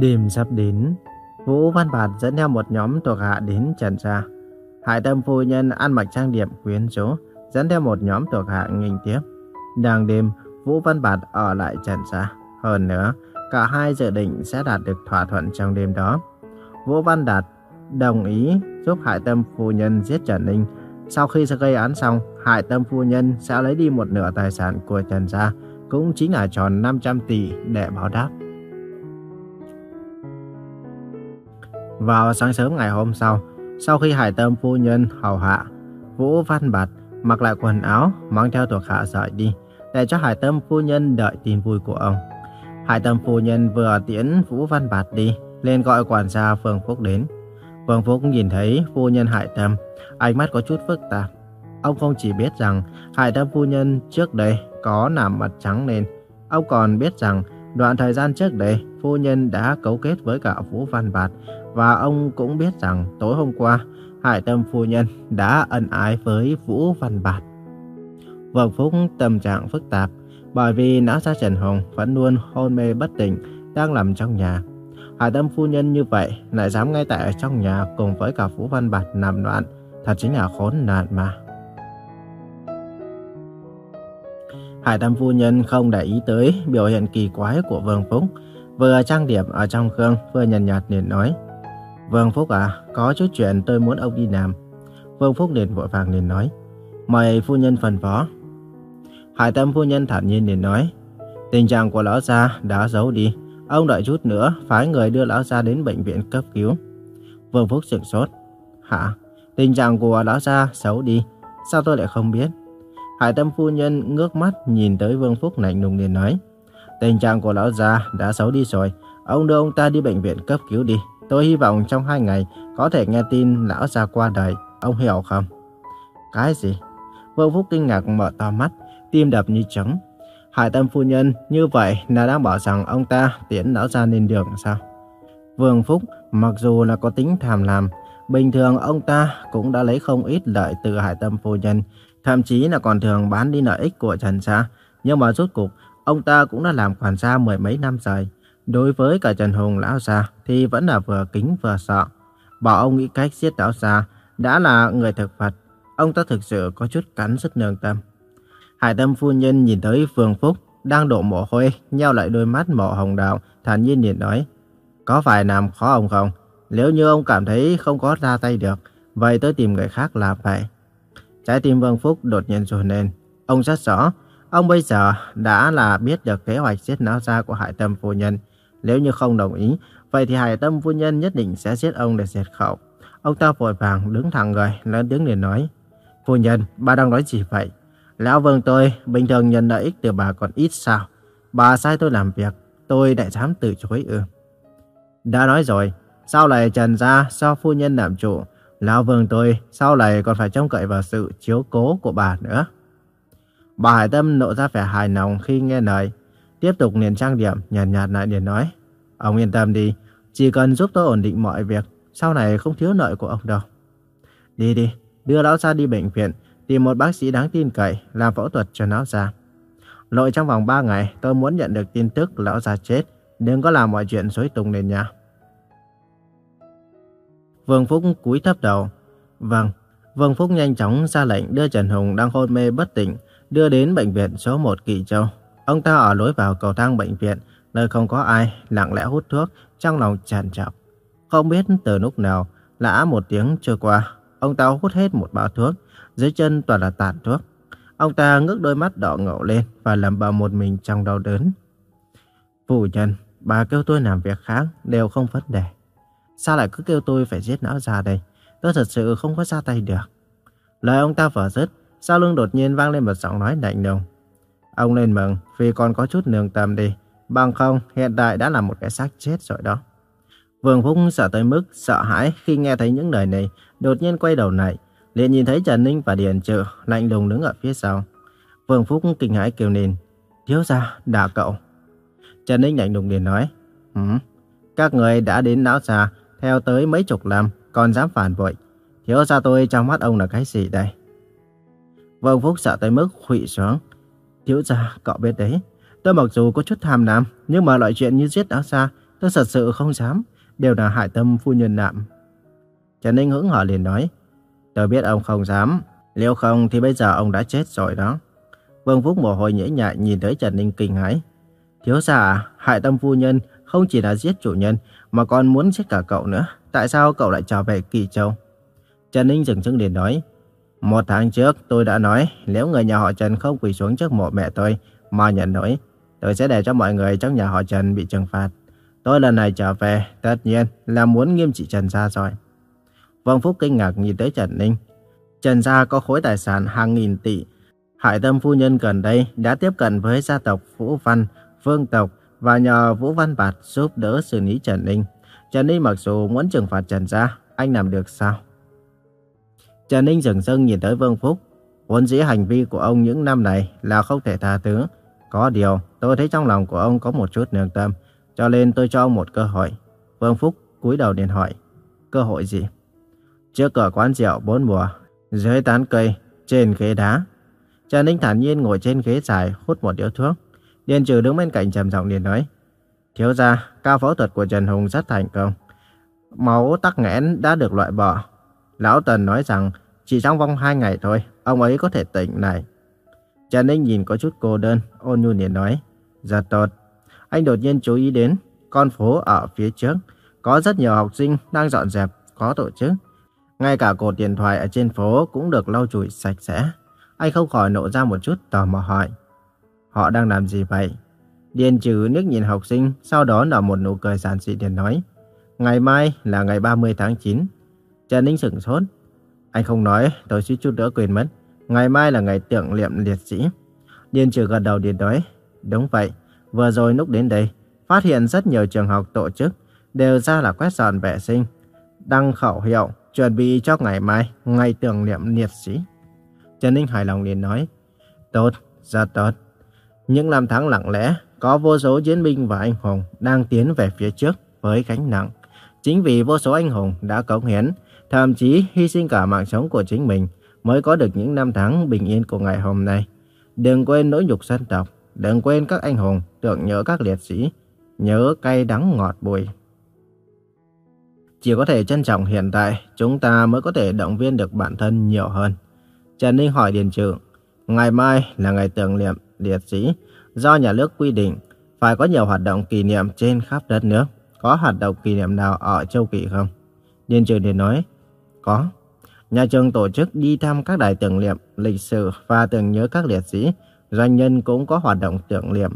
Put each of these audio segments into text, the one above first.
Đêm sắp đến, Vũ Văn Bạt dẫn theo một nhóm thuộc hạ đến Trần Gia. Hải Tâm phu nhân ăn mặc trang điểm quyến rũ, dẫn theo một nhóm thuộc hạ nghênh tiếp. Đang đêm, Vũ Văn Bạt ở lại Trần Gia. Hơn nữa, cả hai dự định sẽ đạt được thỏa thuận trong đêm đó. Vũ Văn Đạt đồng ý giúp Hải Tâm phu nhân giết Trần Ninh. Sau khi gây án xong, Hải Tâm phu nhân sẽ lấy đi một nửa tài sản của Trần Gia, cũng chính là tròn 500 tỷ để báo đáp. Vào sáng sớm ngày hôm sau, sau khi Hải Tâm phu nhân hầu hạ, Vũ Văn Bạt mặc lại quần áo, mang theo thuộc hạ rời đi, để cho Hải Tâm phu nhân đợi tin vui của ông. Hải Tâm phu nhân vừa tiễn Vũ Văn Bạt đi, lên gọi quản gia Phương Phúc đến. Phương Phúc nhìn thấy phu nhân Hải Tâm, ánh mắt có chút phức tạp. Ông không chỉ biết rằng Hải Tâm phu nhân trước đây có nằm mặt trắng nên ông còn biết rằng đoạn thời gian trước đây phu nhân đã cấu kết với cả Vũ Văn Bạt và ông cũng biết rằng tối hôm qua Hải Tâm phu nhân đã ân ái với Vũ Văn Bạt. Vương Phúc tâm trạng phức tạp bởi vì não gia Trần Hồng vẫn luôn hôn mê bất tỉnh đang nằm trong nhà. Hải Tâm phu nhân như vậy lại dám ngay tại ở trong nhà cùng với cả Vũ Văn Bạt nằm loạn, thật chính là khốn nạn mà. Hải Tâm phu nhân không để ý tới biểu hiện kỳ quái của Vương Phúc, vừa trang điểm ở trong gương vừa nhàn nhạt liền nói: "Vương Phúc à, có chút chuyện tôi muốn ông đi làm." Vương Phúc liền vội vàng liền nói: "Mời phu nhân phần phó." Hải Tâm phu nhân thản nhiên liền nói: "Tình trạng của lão gia đã giấu đi, ông đợi chút nữa phái người đưa lão gia đến bệnh viện cấp cứu." Vương Phúc sửng sốt: "Hả? Tình trạng của lão gia xấu đi, sao tôi lại không biết?" Hải Tâm phu nhân ngước mắt nhìn tới Vương Phúc lạnh lùng liền nói: "Tình trạng của lão gia đã xấu đi rồi, ông đưa ông ta đi bệnh viện cấp cứu đi. Tôi hy vọng trong hai ngày có thể nghe tin lão già qua đời, ông hiểu không?" "Cái gì?" Vương Phúc kinh ngạc mở to mắt, tim đập như trống. Hải Tâm phu nhân như vậy là đang bảo rằng ông ta tiễn lão già lên đường sao? Vương Phúc mặc dù là có tính tham lam, bình thường ông ta cũng đã lấy không ít lợi từ Hải Tâm phu nhân, thậm chí là còn thường bán đi lợi ích của Trần Sa. Nhưng mà rốt cuộc, ông ta cũng đã làm quản gia mười mấy năm rồi. Đối với cả Trần Hùng lão già thì vẫn là vừa kính vừa sợ. Bảo ông nghĩ cách giết lão già đã là người thực vật, ông ta thực sự có chút cắn rất nương tâm. Hải Tâm phu nhân nhìn tới Phương Phúc đang đổ mồ hôi, nheo lại đôi mắt màu hồng đào, thản nhiên liền nói: "Có phải làm khó ông không? Nếu như ông cảm thấy không có ra tay được, vậy tới tìm người khác làm vậy." Trái tim Vương Phúc đột nhiên run lên. Ông rất rõ, ông bây giờ đã là biết được kế hoạch giết não già của Hải Tâm phu nhân. Nếu như không đồng ý, vậy thì Hải Tâm phu nhân nhất định sẽ giết ông để diệt khẩu. Ông ta vội vàng đứng thẳng người, lớn tiếng để nói. Phu nhân, bà đang nói gì vậy? Lão Vương tôi bình thường nhận lợi ích từ bà còn ít sao? Bà sai tôi làm việc, tôi lại dám từ chối ư? Đã nói rồi, sao lại trần ra do phu nhân làm chủ? Lão Vương tôi sau này còn phải trông cậy vào sự chiếu cố của bà nữa. Bà Hải Tâm nộ ra vẻ hài lòng khi nghe lời. Tiếp tục liền trang điểm, nhàn nhạt, nhạt lại liền nói. Ông yên tâm đi, chỉ cần giúp tôi ổn định mọi việc, sau này không thiếu nợ của ông đâu. Đi đi, đưa lão ra đi bệnh viện, tìm một bác sĩ đáng tin cậy, làm phẫu thuật cho lão già. Lội trong vòng 3 ngày, tôi muốn nhận được tin tức lão già chết, đừng có làm mọi chuyện rối tung lên nha. Vương Phúc cúi thấp đầu. Vâng, Vương Phúc nhanh chóng ra lệnh đưa Trần Hùng đang hôn mê bất tỉnh, đưa đến bệnh viện số 1 Kỳ Châu. Ông ta ở lối vào cầu thang bệnh viện, nơi không có ai, lặng lẽ hút thuốc, trong lòng tràn trọc. Không biết từ lúc nào, lã một tiếng trôi qua, ông ta hút hết một bao thuốc, dưới chân toàn là tàn thuốc. Ông ta ngước đôi mắt đỏ ngầu lên và lẩm bẩm một mình trong đau đớn. Phụ nhân, bà kêu tôi làm việc khác đều không vấn đề. Sao lại cứ kêu tôi phải giết não già đây? Tôi thật sự không có ra tay được. Lời ông ta vừa dứt, sau lưng đột nhiên vang lên một giọng nói lạnh lùng. Ông lên mừng vì còn có chút nương tâm đi. Bằng không, hiện tại đã là một cái xác chết rồi đó. Vương Phúc sợ tới mức sợ hãi khi nghe thấy những lời này, đột nhiên quay đầu lại, liền nhìn thấy Trần Ninh và Điền Trự lạnh lùng đứng ở phía sau. Vương Phúc kinh hãi kêu lên, thiếu gia, đà cậu. Trần Ninh lạnh lùng liền nói, ừ, các người đã đến não già theo tới mấy chục năm, còn dám phản bội. Thiếu gia tôi trong mắt ông là cái gì đây? Vương Phúc sợ tới mức khụy xuống. Thiếu gia, cậu biết đấy, tôi mặc dù có chút tham lam, nhưng mà loại chuyện như giết áo xa tôi thật sự không dám, đều là Hải Tâm phu nhân nạm. Trần Ninh hững hờ liền nói, tôi biết ông không dám, nếu không thì bây giờ ông đã chết rồi đó. Vương Phúc mồ hôi nhễ nhại nhìn tới Trần Ninh kinh hãi. Thiếu gia hại Tâm phu nhân không chỉ là giết chủ nhân mà còn muốn giết cả cậu nữa. Tại sao cậu lại trở về Kỳ Châu? Trần Ninh dừng chân liền nói, một tháng trước tôi đã nói nếu người nhà họ Trần không quỳ xuống trước mộ mẹ tôi mà nhận lỗi, tôi sẽ để cho mọi người trong nhà họ Trần bị trừng phạt. Tôi lần này trở về tất nhiên là muốn nghiêm trị Trần Gia rồi. Vương Phúc kinh ngạc nhìn tới Trần Ninh. Trần Gia có khối tài sản hàng nghìn tỷ. Hải Tâm Phu Nhân gần đây đã tiếp cận với gia tộc Vũ Văn, Phương Tộc và nhờ Vũ Văn Bạt giúp đỡ xử lý Trần Ninh. Trần Ninh mặc dù muốn trừng phạt Trần Gia, anh làm được sao? Trần Ninh dừng dưng nhìn tới Vương Phúc. Vốn dĩ hành vi của ông những năm này là không thể tha thứ. Có điều, tôi thấy trong lòng của ông có một chút nương tâm, cho nên tôi cho ông một cơ hội. Vương Phúc cúi đầu điện hỏi. Cơ hội gì? Trước cửa quán rượu bốn mùa, dưới tán cây, trên ghế đá. Trần Ninh thản nhiên ngồi trên ghế dài hút một điếu thuốc. Điền trừ đứng bên cạnh trầm giọng liền nói. Thiếu gia, ca phẫu thuật của Trần Hùng rất thành công. Máu tắc nghẽn đã được loại bỏ. Lão Tần nói rằng chỉ trong vòng 2 ngày thôi, ông ấy có thể tỉnh này. Trần Ninh nhìn có chút cô đơn, ôn nhu liền nói. Rất tốt. Anh đột nhiên chú ý đến con phố ở phía trước. Có rất nhiều học sinh đang dọn dẹp, có tổ chức. Ngay cả cột điện thoại ở trên phố cũng được lau chùi sạch sẽ. Anh không khỏi nộ ra một chút tò mò hỏi. Họ đang làm gì vậy? Điền trừ nước nhìn học sinh, sau đó nở một nụ cười giản dị để nói. Ngày mai là ngày 30 tháng 9. Trần Ninh sửng sốt. Anh không nói, tôi suýt chút nữa quên mất. Ngày mai là ngày tưởng niệm liệt sĩ. Điền trừ gật đầu điện nói. Đúng vậy, vừa rồi lúc đến đây, phát hiện rất nhiều trường học tổ chức đều ra là quét dọn vệ sinh, đăng khẩu hiệu, chuẩn bị cho ngày mai, ngày tưởng niệm liệt sĩ. Trần Ninh hài lòng liền nói. Tốt, rất tốt. Những năm tháng lặng lẽ, có vô số chiến binh và anh hùng đang tiến về phía trước với gánh nặng. Chính vì vô số anh hùng đã cống hiến, thậm chí hy sinh cả mạng sống của chính mình mới có được những năm tháng bình yên của ngày hôm nay. Đừng quên nỗi nhục dân tộc, đừng quên các anh hùng, tưởng nhớ các liệt sĩ, nhớ cay đắng ngọt bùi. Chỉ có thể trân trọng hiện tại, chúng ta mới có thể động viên được bản thân nhiều hơn. Trần Ninh hỏi Điền Trừ, ngày mai là ngày tưởng niệm liệt sĩ, do nhà nước quy định phải có nhiều hoạt động kỷ niệm trên khắp đất nước. Có hoạt động kỷ niệm nào ở châu Kỳ không? Điền Trừ liền nói, có. Nhà trường tổ chức đi thăm các đài tưởng niệm lịch sử và tưởng nhớ các liệt sĩ. Doanh nhân cũng có hoạt động tưởng niệm.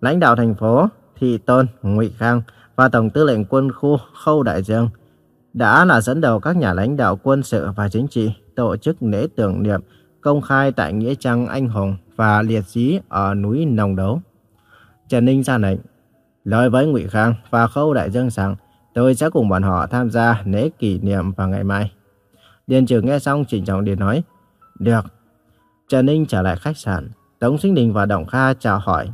Lãnh đạo thành phố, Thị Tôn, Ngụy Khang và Tổng tư lệnh quân khu Khâu Đại Dương đã là dẫn đầu các nhà lãnh đạo quân sự và chính trị tổ chức lễ tưởng niệm công khai tại Nghĩa Trang Anh Hùng và liệt sĩ ở núi Nồng Đấu. Trần Ninh ra lệnh, nói với Ngụy Khang và Khâu Đại Dương rằng tôi sẽ cùng bọn họ tham gia lễ kỷ niệm vào ngày mai. Điền Trừ nghe xong chỉnh trọng điện nói, được. Trần Ninh trở lại khách sạn, Tống Sinh Đình và đồng Kha chào hỏi.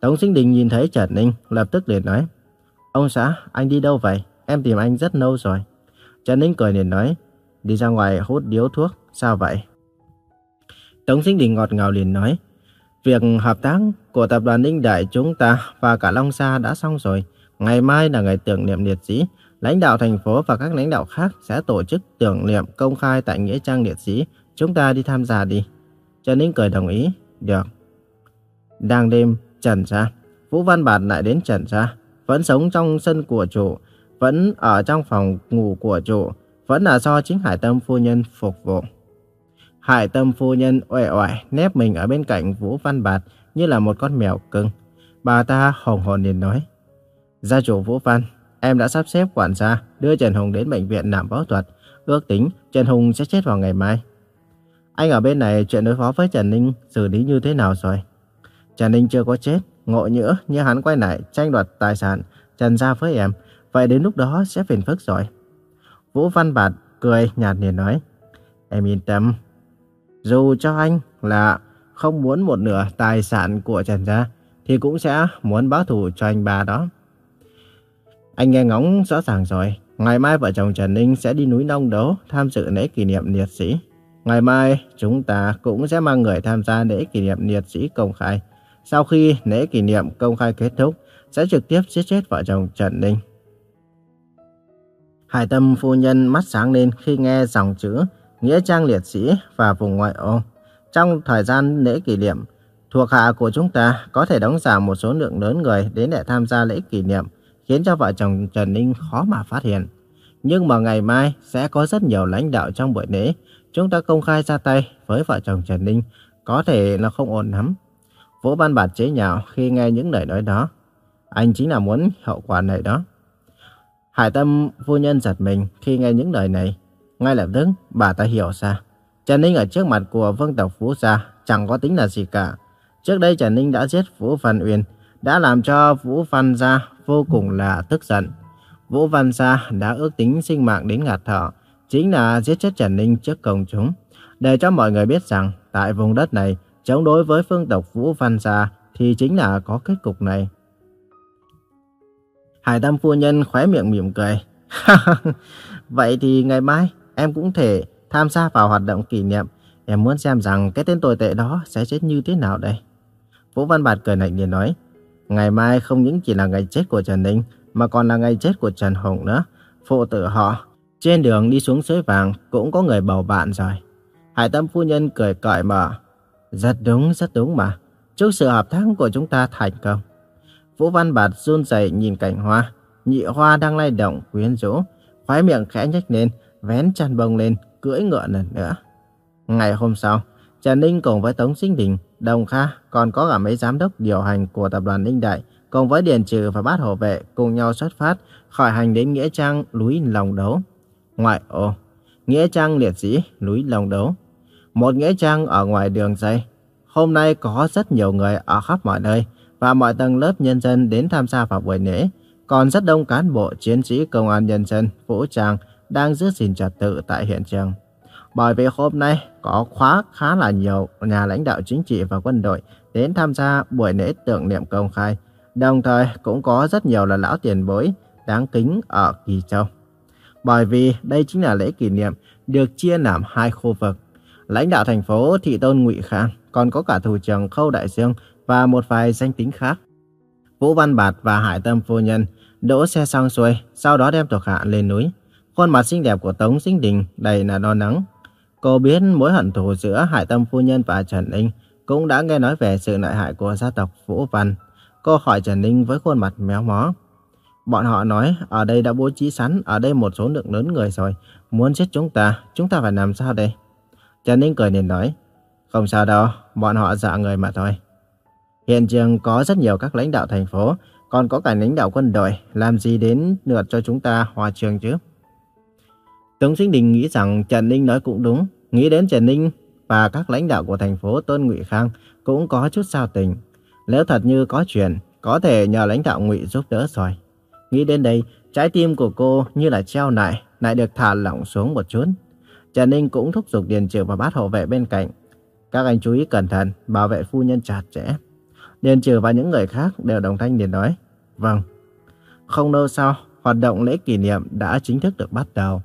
Tống Sinh Đình nhìn thấy Trần Ninh, lập tức liền nói, Ông xã, anh đi đâu vậy? Em tìm anh rất lâu rồi. Trần Ninh cười liền nói, đi ra ngoài hút điếu thuốc, sao vậy? Tống Sinh Đình ngọt ngào liền nói, việc hợp tác của tập đoàn Ninh Đại chúng ta và cả Long Sa đã xong rồi. Ngày mai là ngày tưởng niệm liệt sĩ. Lãnh đạo thành phố và các lãnh đạo khác sẽ tổ chức tưởng niệm công khai tại Nghĩa Trang Liệt Sĩ. Chúng ta đi tham gia đi. Trần Ninh cười đồng ý. Được. Đang đêm, Trần ra. Vũ Văn Bạt lại đến Trần ra. Vẫn sống trong sân của chủ. Vẫn ở trong phòng ngủ của chủ. Vẫn là do chính Hải Tâm phu nhân phục vụ. Hải Tâm phu nhân uể oải nép mình ở bên cạnh Vũ Văn Bạt như là một con mèo cưng. Bà ta hồng hồn liền nói. Gia chủ Vũ Văn, em đã sắp xếp quản gia đưa Trần Hùng đến bệnh viện làm phẫu thuật. Ước tính Trần Hùng sẽ chết vào ngày mai. Anh ở bên này chuyện đối phó với Trần Ninh xử lý như thế nào rồi? Trần Ninh chưa có chết, ngộ nhỡ như hắn quay lại tranh đoạt tài sản Trần gia với em. Vậy đến lúc đó sẽ phiền phức rồi. Vũ Văn Bạt cười nhạt liền nói. Em yên tâm. Dù cho anh là không muốn một nửa tài sản của Trần gia thì cũng sẽ muốn báo thù cho anh bà đó. Anh nghe ngóng rõ ràng rồi. Ngày mai vợ chồng Trần Ninh sẽ đi núi Nông Đấu tham dự lễ kỷ niệm liệt sĩ. Ngày mai chúng ta cũng sẽ mang người tham gia lễ kỷ niệm liệt sĩ công khai. Sau khi lễ kỷ niệm công khai kết thúc, sẽ trực tiếp giết chết vợ chồng Trần Ninh. Hải tâm phu nhân mắt sáng lên khi nghe dòng chữ Nghĩa trang liệt sĩ và vùng ngoại ô. Trong thời gian lễ kỷ niệm, thuộc hạ của chúng ta có thể đóng giả một số lượng lớn người đến để tham gia lễ kỷ niệm, khiến cho vợ chồng Trần Ninh khó mà phát hiện. Nhưng mà ngày mai sẽ có rất nhiều lãnh đạo trong buổi lễ, chúng ta công khai ra tay với vợ chồng Trần Ninh, có thể là không ổn lắm. Vũ Ban Bạt chế nhạo khi nghe những lời nói đó. Anh chính là muốn hậu quả này đó. Hải tâm phu nhân giật mình khi nghe những lời này. Ngay lập tức, bà ta hiểu ra. Trần Ninh ở trước mặt của vương tộc Vũ Gia chẳng có tính là gì cả. Trước đây Trần Ninh đã giết Vũ Văn Uyên, đã làm cho Vũ Văn Gia vô cùng là tức giận. Vũ Văn Sa đã ước tính sinh mạng đến ngạt thở, chính là giết chết Trần Ninh trước công chúng, để cho mọi người biết rằng tại vùng đất này, chống đối với phương tộc Vũ Văn Sa thì chính là có kết cục này. Hải Tâm phu nhân khóe miệng mỉm cười. Vậy thì ngày mai em cũng thể tham gia vào hoạt động kỷ niệm. Em muốn xem rằng cái tên tồi tệ đó sẽ chết như thế nào đây. Vũ Văn Bạt cười lạnh liền nói. Ngày mai không những chỉ là ngày chết của Trần Ninh, mà còn là ngày chết của Trần Hùng nữa. Phụ tử họ, trên đường đi xuống suối vàng cũng có người bầu bạn rồi. Hải Tâm phu nhân cười cởi mở. Rất đúng, rất đúng mà. Chúc sự hợp tác của chúng ta thành công. Vũ Văn Bạt run rẩy nhìn cảnh hoa. Nhị hoa đang lay động, quyến rũ. Khóe miệng khẽ nhếch lên, vén chăn bông lên, cưỡi ngựa lần nữa. Ngày hôm sau, Trần Ninh cùng với Tống Sinh Đình, Đồng Kha còn có cả mấy giám đốc điều hành của tập đoàn Ninh Đại cùng với Điền Trừ và Bát Hộ Vệ cùng nhau xuất phát khỏi hành đến Nghĩa Trang núi Lòng Đấu. Ngoại ô, Nghĩa Trang Liệt Sĩ núi Lòng Đấu. Một Nghĩa Trang ở ngoài đường dây. Hôm nay có rất nhiều người ở khắp mọi nơi và mọi tầng lớp nhân dân đến tham gia vào buổi lễ. Còn rất đông cán bộ, chiến sĩ, công an nhân dân, vũ trang đang giữ gìn trật tự tại hiện trường. Bởi vì hôm nay có khóa khá là nhiều nhà lãnh đạo chính trị và quân đội đến tham gia buổi lễ tưởng niệm công khai. Đồng thời cũng có rất nhiều là lão tiền bối đáng kính ở Kỳ Châu. Bởi vì đây chính là lễ kỷ niệm được chia làm hai khu vực. Lãnh đạo thành phố Thị Tôn Ngụy Khang, còn có cả thủ trưởng Khâu Đại Dương và một vài danh tính khác. Vũ Văn Bạt và Hải Tâm Phu Nhân đỗ xe xong xuôi, sau đó đem thuộc hạ lên núi. Khuôn mặt xinh đẹp của Tống Sinh Đình đầy là lo nắng. Cô biết mối hận thù giữa Hải Tâm Phu Nhân và Trần Ninh cũng đã nghe nói về sự lợi hại của gia tộc Vũ Văn. Cô hỏi Trần Ninh với khuôn mặt méo mó. Bọn họ nói ở đây đã bố trí sẵn ở đây một số lượng lớn người rồi. Muốn giết chúng ta, chúng ta phải làm sao đây? Trần Ninh cười nên nói. Không sao đâu, bọn họ dạ người mà thôi. Hiện trường có rất nhiều các lãnh đạo thành phố, còn có cả lãnh đạo quân đội, làm gì đến lượt cho chúng ta hòa trường chứ? Tống Sinh Đình nghĩ rằng Trần Ninh nói cũng đúng, nghĩ đến Trần Ninh và các lãnh đạo của thành phố Tôn Ngụy Khang cũng có chút sao tình. Nếu thật như có chuyện, có thể nhờ lãnh đạo Ngụy giúp đỡ rồi. Nghĩ đến đây, trái tim của cô như là treo lại, lại được thả lỏng xuống một chút. Trần Ninh cũng thúc giục Điền Trừ và bát hộ vệ bên cạnh. Các anh chú ý cẩn thận, bảo vệ phu nhân chặt chẽ. Điền Trừ và những người khác đều đồng thanh điền nói. Vâng. Không lâu sau, hoạt động lễ kỷ niệm đã chính thức được bắt đầu.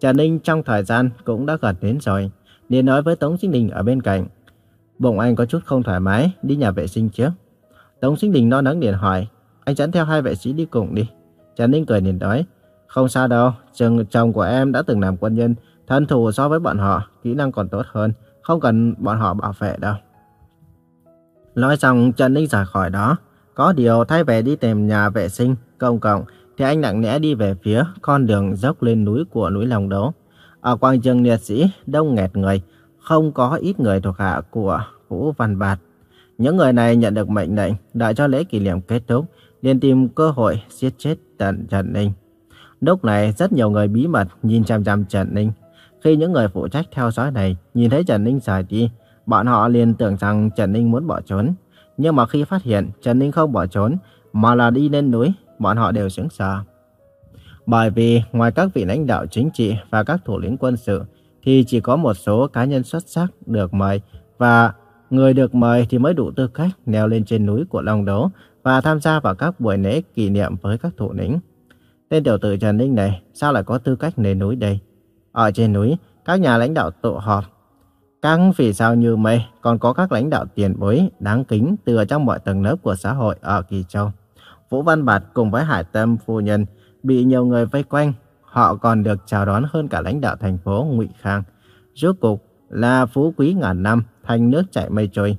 Trần Ninh trong thời gian cũng đã gần đến rồi. liền nói với Tống Sinh Đình ở bên cạnh. Bụng anh có chút không thoải mái, đi nhà vệ sinh trước. Tống Sinh Đình lo lắng liền hỏi. Anh dẫn theo hai vệ sĩ đi cùng đi. Trần Ninh cười liền nói. Không sao đâu, chồng, chồng của em đã từng làm quân nhân, thân thủ so với bọn họ, kỹ năng còn tốt hơn, không cần bọn họ bảo vệ đâu. Nói xong Trần Ninh rời khỏi đó. Có điều thay về đi tìm nhà vệ sinh công cộng thì anh nặng nẽ đi về phía con đường dốc lên núi của núi Lòng Đấu. Ở quảng trường liệt sĩ đông nghẹt người, không có ít người thuộc hạ của Vũ Văn Bạt. Những người này nhận được mệnh lệnh đợi cho lễ kỷ niệm kết thúc, liền tìm cơ hội giết chết Trần Trần Ninh. Lúc này rất nhiều người bí mật nhìn chăm chăm Trần Ninh. Khi những người phụ trách theo dõi này nhìn thấy Trần Ninh rời đi, Bọn họ liền tưởng rằng Trần Ninh muốn bỏ trốn. Nhưng mà khi phát hiện Trần Ninh không bỏ trốn, mà là đi lên núi, bọn họ đều sững sờ. Bởi vì ngoài các vị lãnh đạo chính trị và các thủ lĩnh quân sự, thì chỉ có một số cá nhân xuất sắc được mời và người được mời thì mới đủ tư cách leo lên trên núi của Long Đấu và tham gia vào các buổi lễ kỷ niệm với các thủ lĩnh. Tên tiểu tử Trần Ninh này sao lại có tư cách lên núi đây? Ở trên núi, các nhà lãnh đạo tụ họp các vì sao như mây còn có các lãnh đạo tiền bối đáng kính từ trong mọi tầng lớp của xã hội ở Kỳ Châu. Vũ Văn Bạt cùng với Hải Tâm phu nhân bị nhiều người vây quanh. Họ còn được chào đón hơn cả lãnh đạo thành phố Ngụy Khang. Rốt cục là phú quý ngàn năm, thành nước chảy mây trôi.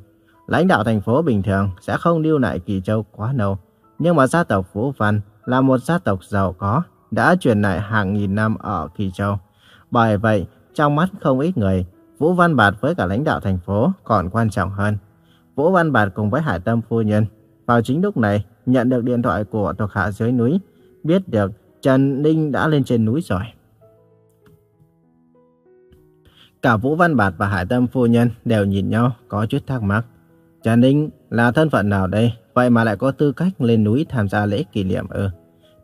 Lãnh đạo thành phố bình thường sẽ không lưu lại Kỳ Châu quá lâu. Nhưng mà gia tộc Vũ Văn là một gia tộc giàu có, đã truyền lại hàng nghìn năm ở Kỳ Châu. Bởi vậy, trong mắt không ít người, Vũ Văn Bạt với cả lãnh đạo thành phố còn quan trọng hơn. Vũ Văn Bạt cùng với Hải Tâm Phu Nhân vào chính lúc này nhận được điện thoại của thuộc hạ dưới núi, biết được Trần Ninh đã lên trên núi rồi. Cả Vũ Văn Bạt và Hải Tâm Phu Nhân đều nhìn nhau có chút thắc mắc. Trần Ninh là thân phận nào đây? Vậy mà lại có tư cách lên núi tham gia lễ kỷ niệm ư?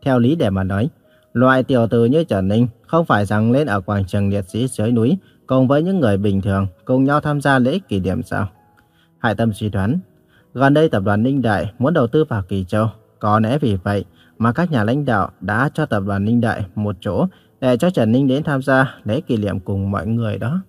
Theo lý để mà nói, loại tiểu tử như Trần Ninh không phải rằng lên ở quảng trường liệt sĩ dưới núi cùng với những người bình thường cùng nhau tham gia lễ kỷ niệm sao? Hải Tâm suy đoán, gần đây tập đoàn Ninh Đại muốn đầu tư vào Kỳ Châu, có lẽ vì vậy mà các nhà lãnh đạo đã cho tập đoàn Ninh Đại một chỗ để cho Trần Ninh đến tham gia lễ kỷ niệm cùng mọi người đó.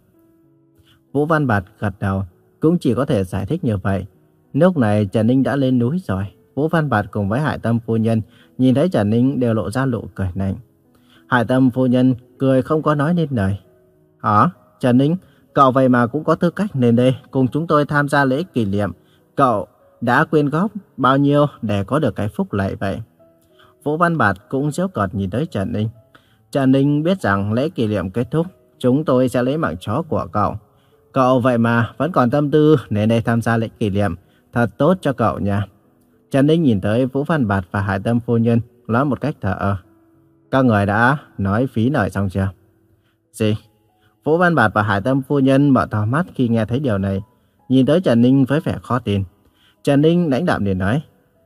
Vũ Văn Bạt gật đầu, cũng chỉ có thể giải thích như vậy. Lúc này Trần Ninh đã lên núi rồi. Vũ Văn Bạt cùng với Hải Tâm phu nhân nhìn thấy Trần Ninh đều lộ ra nụ cười lạnh. Hải Tâm phu nhân cười không có nói nên lời. Hả? Trần Ninh, cậu vậy mà cũng có tư cách lên đây cùng chúng tôi tham gia lễ kỷ niệm. Cậu đã quyên góp bao nhiêu để có được cái phúc lợi vậy? Vũ Văn Bạt cũng giễu cợt nhìn tới Trần Ninh. Trần Ninh biết rằng lễ kỷ niệm kết thúc, chúng tôi sẽ lấy mạng chó của cậu. Cậu vậy mà vẫn còn tâm tư đến đây tham gia lễ kỷ niệm. Thật tốt cho cậu nha. Trần Ninh nhìn tới Vũ Văn Bạt và Hải Tâm Phu Nhân nói một cách thở ơ. Các người đã nói phí lời xong chưa? Gì? Vũ Văn Bạt và Hải Tâm Phu Nhân mở to mắt khi nghe thấy điều này. Nhìn tới Trần Ninh với vẻ khó tin. Trần Ninh lãnh đạm liền nói.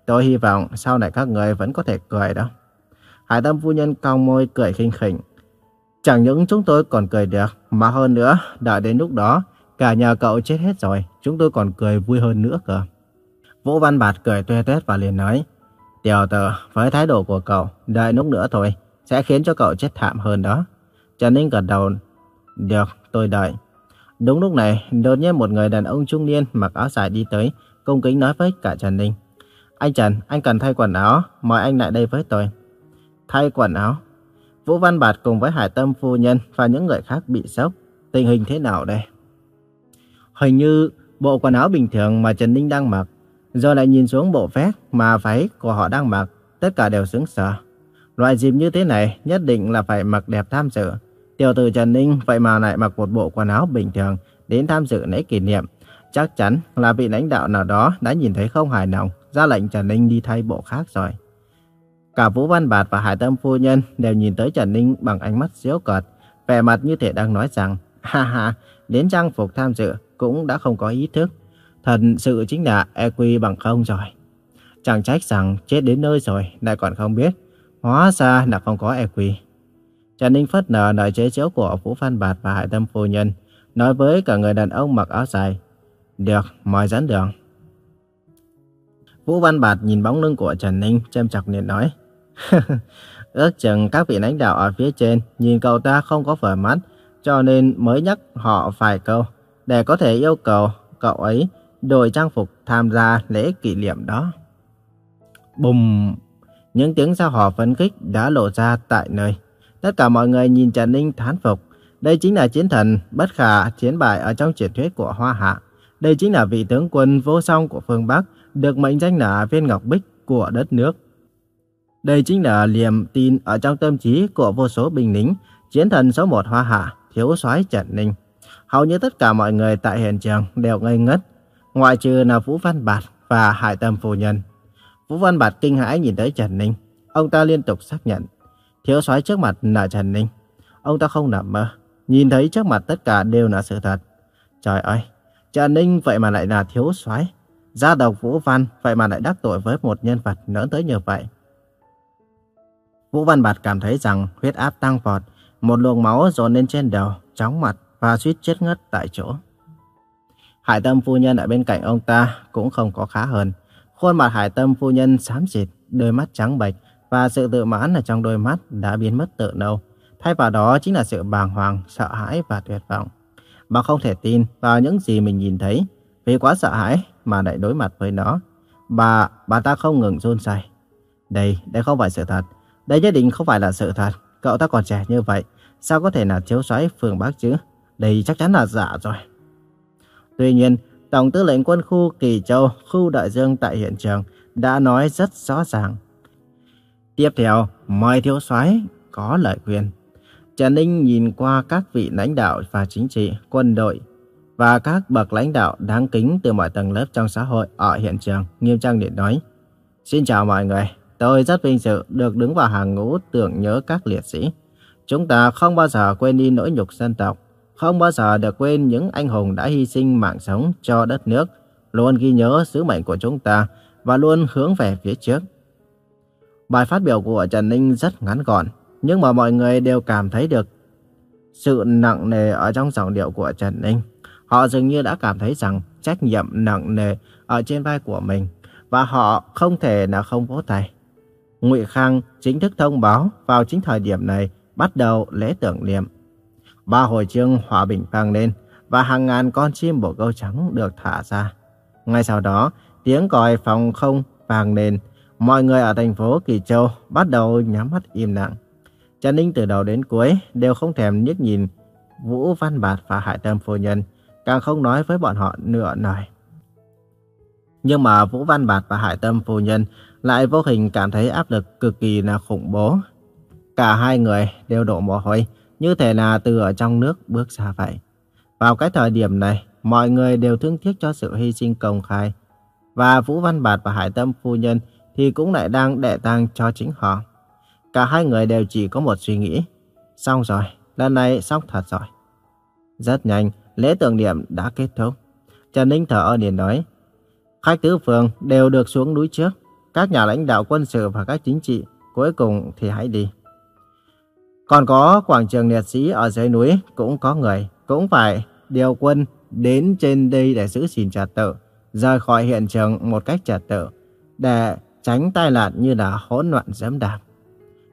Tôi hy vọng sau này các người vẫn có thể cười đó. Hải Tâm Phu Nhân cong môi cười khinh khỉnh. Chẳng những chúng tôi còn cười được, mà hơn nữa, đợi đến lúc đó, cả nhà cậu chết hết rồi, chúng tôi còn cười vui hơn nữa cơ. Vũ Văn Bạt cười tuê tuét và liền nói, Tiểu tử, với thái độ của cậu, đợi lúc nữa thôi, sẽ khiến cho cậu chết thảm hơn đó. Trần Ninh gật đầu, được, tôi đợi. Đúng lúc này, đột nhiên một người đàn ông trung niên mặc áo dài đi tới, cung kính nói với cả Trần Ninh. Anh Trần, anh cần thay quần áo, mời anh lại đây với tôi. Thay quần áo? Vũ Văn Bạt cùng với Hải Tâm Phu Nhân và những người khác bị sốc. Tình hình thế nào đây? Hình như bộ quần áo bình thường mà Trần Ninh đang mặc, giờ lại nhìn xuống bộ vest mà váy của họ đang mặc, tất cả đều sững sờ. Loại dịp như thế này nhất định là phải mặc đẹp tham dự. Tiểu tử Trần Ninh vậy mà lại mặc một bộ quần áo bình thường đến tham dự lễ kỷ niệm. Chắc chắn là vị lãnh đạo nào đó đã nhìn thấy không hài lòng, ra lệnh Trần Ninh đi thay bộ khác rồi. Cả Vũ Văn Bạt và Hải Tâm Phu Nhân đều nhìn tới Trần Ninh bằng ánh mắt xíu cợt, vẻ mặt như thể đang nói rằng, ha ha, đến trang phục tham dự cũng đã không có ý thức. Thật sự chính là EQ bằng không rồi. Chẳng trách rằng chết đến nơi rồi, lại còn không biết. Hóa ra là không có EQ. Trần Ninh phất nở lời chế giễu của Vũ Văn Bạt và Hải Tâm Phu Nhân, nói với cả người đàn ông mặc áo dài. Được, mời dẫn đường. Vũ Văn Bạt nhìn bóng lưng của Trần Ninh, châm chọc liền nói. Ước chừng các vị lãnh đạo ở phía trên nhìn cậu ta không có phở mắt, cho nên mới nhắc họ vài câu để có thể yêu cầu cậu ấy đổi trang phục tham gia lễ kỷ niệm đó. Bùm! Những tiếng sao hò phấn khích đã lộ ra tại nơi. Tất cả mọi người nhìn Trần Ninh thán phục. Đây chính là chiến thần bất khả chiến bại ở trong truyền thuyết của Hoa Hạ. Đây chính là vị tướng quân vô song của phương Bắc, được mệnh danh là viên ngọc bích của đất nước. Đây chính là niềm tin ở trong tâm trí của vô số binh lính, chiến thần số 1 Hoa Hạ, thiếu soái Trần Ninh. Hầu như tất cả mọi người tại hiện trường đều ngây ngất, ngoại trừ là Vũ Văn Bạt và Hải Tâm Phu Nhân. Vũ Văn Bạt kinh hãi nhìn tới Trần Ninh, ông ta liên tục xác nhận, thiếu soái trước mặt là Trần Ninh. Ông ta không nằm mơ, nhìn thấy trước mặt tất cả đều là sự thật. Trời ơi, Trần Ninh vậy mà lại là thiếu soái, gia độc Vũ Văn vậy mà lại đắc tội với một nhân vật lớn tới như vậy. Vũ Văn Bạt cảm thấy rằng huyết áp tăng vọt, một luồng máu dồn lên trên đầu, chóng mặt và suýt chết ngất tại chỗ. Hải Tâm phu nhân ở bên cạnh ông ta cũng không có khá hơn. Khuôn mặt Hải Tâm phu nhân xám xịt, đôi mắt trắng bệch và sự tự mãn ở trong đôi mắt đã biến mất tự đâu. Thay vào đó chính là sự bàng hoàng, sợ hãi và tuyệt vọng. Bà không thể tin vào những gì mình nhìn thấy. Vì quá sợ hãi mà lại đối mặt với nó. Bà, bà ta không ngừng run rẩy. Đây, đây không phải sự thật. Đây nhất định không phải là sự thật. Cậu ta còn trẻ như vậy, sao có thể là thiếu soái phường Bắc chứ? Đây chắc chắn là giả rồi. Tuy nhiên, Tổng tư lệnh quân khu Kỳ Châu, khu Đại Dương tại hiện trường đã nói rất rõ ràng. Tiếp theo, mời thiếu soái có lời khuyên. Trần Ninh nhìn qua các vị lãnh đạo và chính trị, quân đội và các bậc lãnh đạo đáng kính từ mọi tầng lớp trong xã hội ở hiện trường, nghiêm trang điện nói. Xin chào mọi người, tôi rất vinh dự được đứng vào hàng ngũ tưởng nhớ các liệt sĩ. Chúng ta không bao giờ quên đi nỗi nhục dân tộc, không bao giờ được quên những anh hùng đã hy sinh mạng sống cho đất nước, luôn ghi nhớ sứ mệnh của chúng ta và luôn hướng về phía trước. Bài phát biểu của Trần Ninh rất ngắn gọn, nhưng mà mọi người đều cảm thấy được sự nặng nề ở trong giọng điệu của Trần Ninh. Họ dường như đã cảm thấy rằng trách nhiệm nặng nề ở trên vai của mình và họ không thể nào không vỗ tay. Ngụy Khang chính thức thông báo vào chính thời điểm này bắt đầu lễ tưởng niệm. Ba hồi chương hòa bình vang lên và hàng ngàn con chim bồ câu trắng được thả ra. Ngay sau đó, tiếng còi phòng không vang lên. Mọi người ở thành phố Kỳ Châu bắt đầu nhắm mắt im lặng. Trần Ninh từ đầu đến cuối đều không thèm liếc nhìn Vũ Văn Bạt và Hải Tâm Phu Nhân, càng không nói với bọn họ nửa lời. Nhưng mà Vũ Văn Bạt và Hải Tâm Phu Nhân lại vô hình cảm thấy áp lực cực kỳ là khủng bố. Cả hai người đều đổ mồ hôi, như thể là từ ở trong nước bước ra vậy. Vào cái thời điểm này, mọi người đều thương tiếc cho sự hy sinh công khai. Và Vũ Văn Bạt và Hải Tâm Phu Nhân thì cũng lại đang đệ tang cho chính họ. Cả hai người đều chỉ có một suy nghĩ. Xong rồi, lần này xong thật rồi. Rất nhanh, lễ tưởng niệm đã kết thúc. Trần Ninh thở ơn liền nói, khách tứ phường đều được xuống núi trước. Các nhà lãnh đạo quân sự và các chính trị, cuối cùng thì hãy đi. Còn có quảng trường liệt sĩ ở dưới núi cũng có người, cũng phải điều quân đến trên đây để giữ gìn trật tự, rời khỏi hiện trường một cách trật tự, để tránh tai nạn như là hỗn loạn dẫm đạp.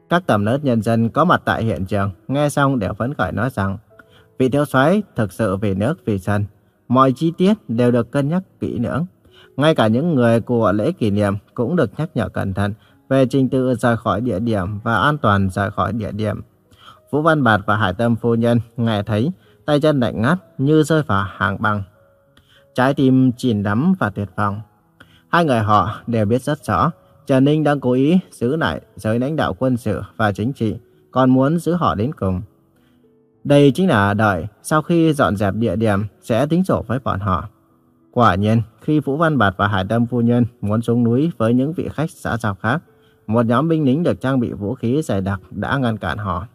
Các tầm lớp nhân dân có mặt tại hiện trường, nghe xong đều phấn khởi nói rằng, vị thiếu soái thực sự vì nước vì dân, mọi chi tiết đều được cân nhắc kỹ lưỡng. Ngay cả những người của lễ kỷ niệm cũng được nhắc nhở cẩn thận về trình tự rời khỏi địa điểm và an toàn rời khỏi địa điểm. Vũ Văn Bạt và Hải Tâm Phu Nhân nghe thấy tay chân lạnh ngắt như rơi vào hàng băng. Trái tim chìm đắm và tuyệt vọng. Hai người họ đều biết rất rõ Trần Ninh đang cố ý giữ lại giới lãnh đạo quân sự và chính trị, còn muốn giữ họ đến cùng. Đây chính là đợi sau khi dọn dẹp địa điểm sẽ tính sổ với bọn họ. Quả nhiên, khi Vũ Văn Bạt và Hải Tâm Phu Nhân muốn xuống núi với những vị khách xã giao khác, một nhóm binh lính được trang bị vũ khí dày đặc đã ngăn cản họ.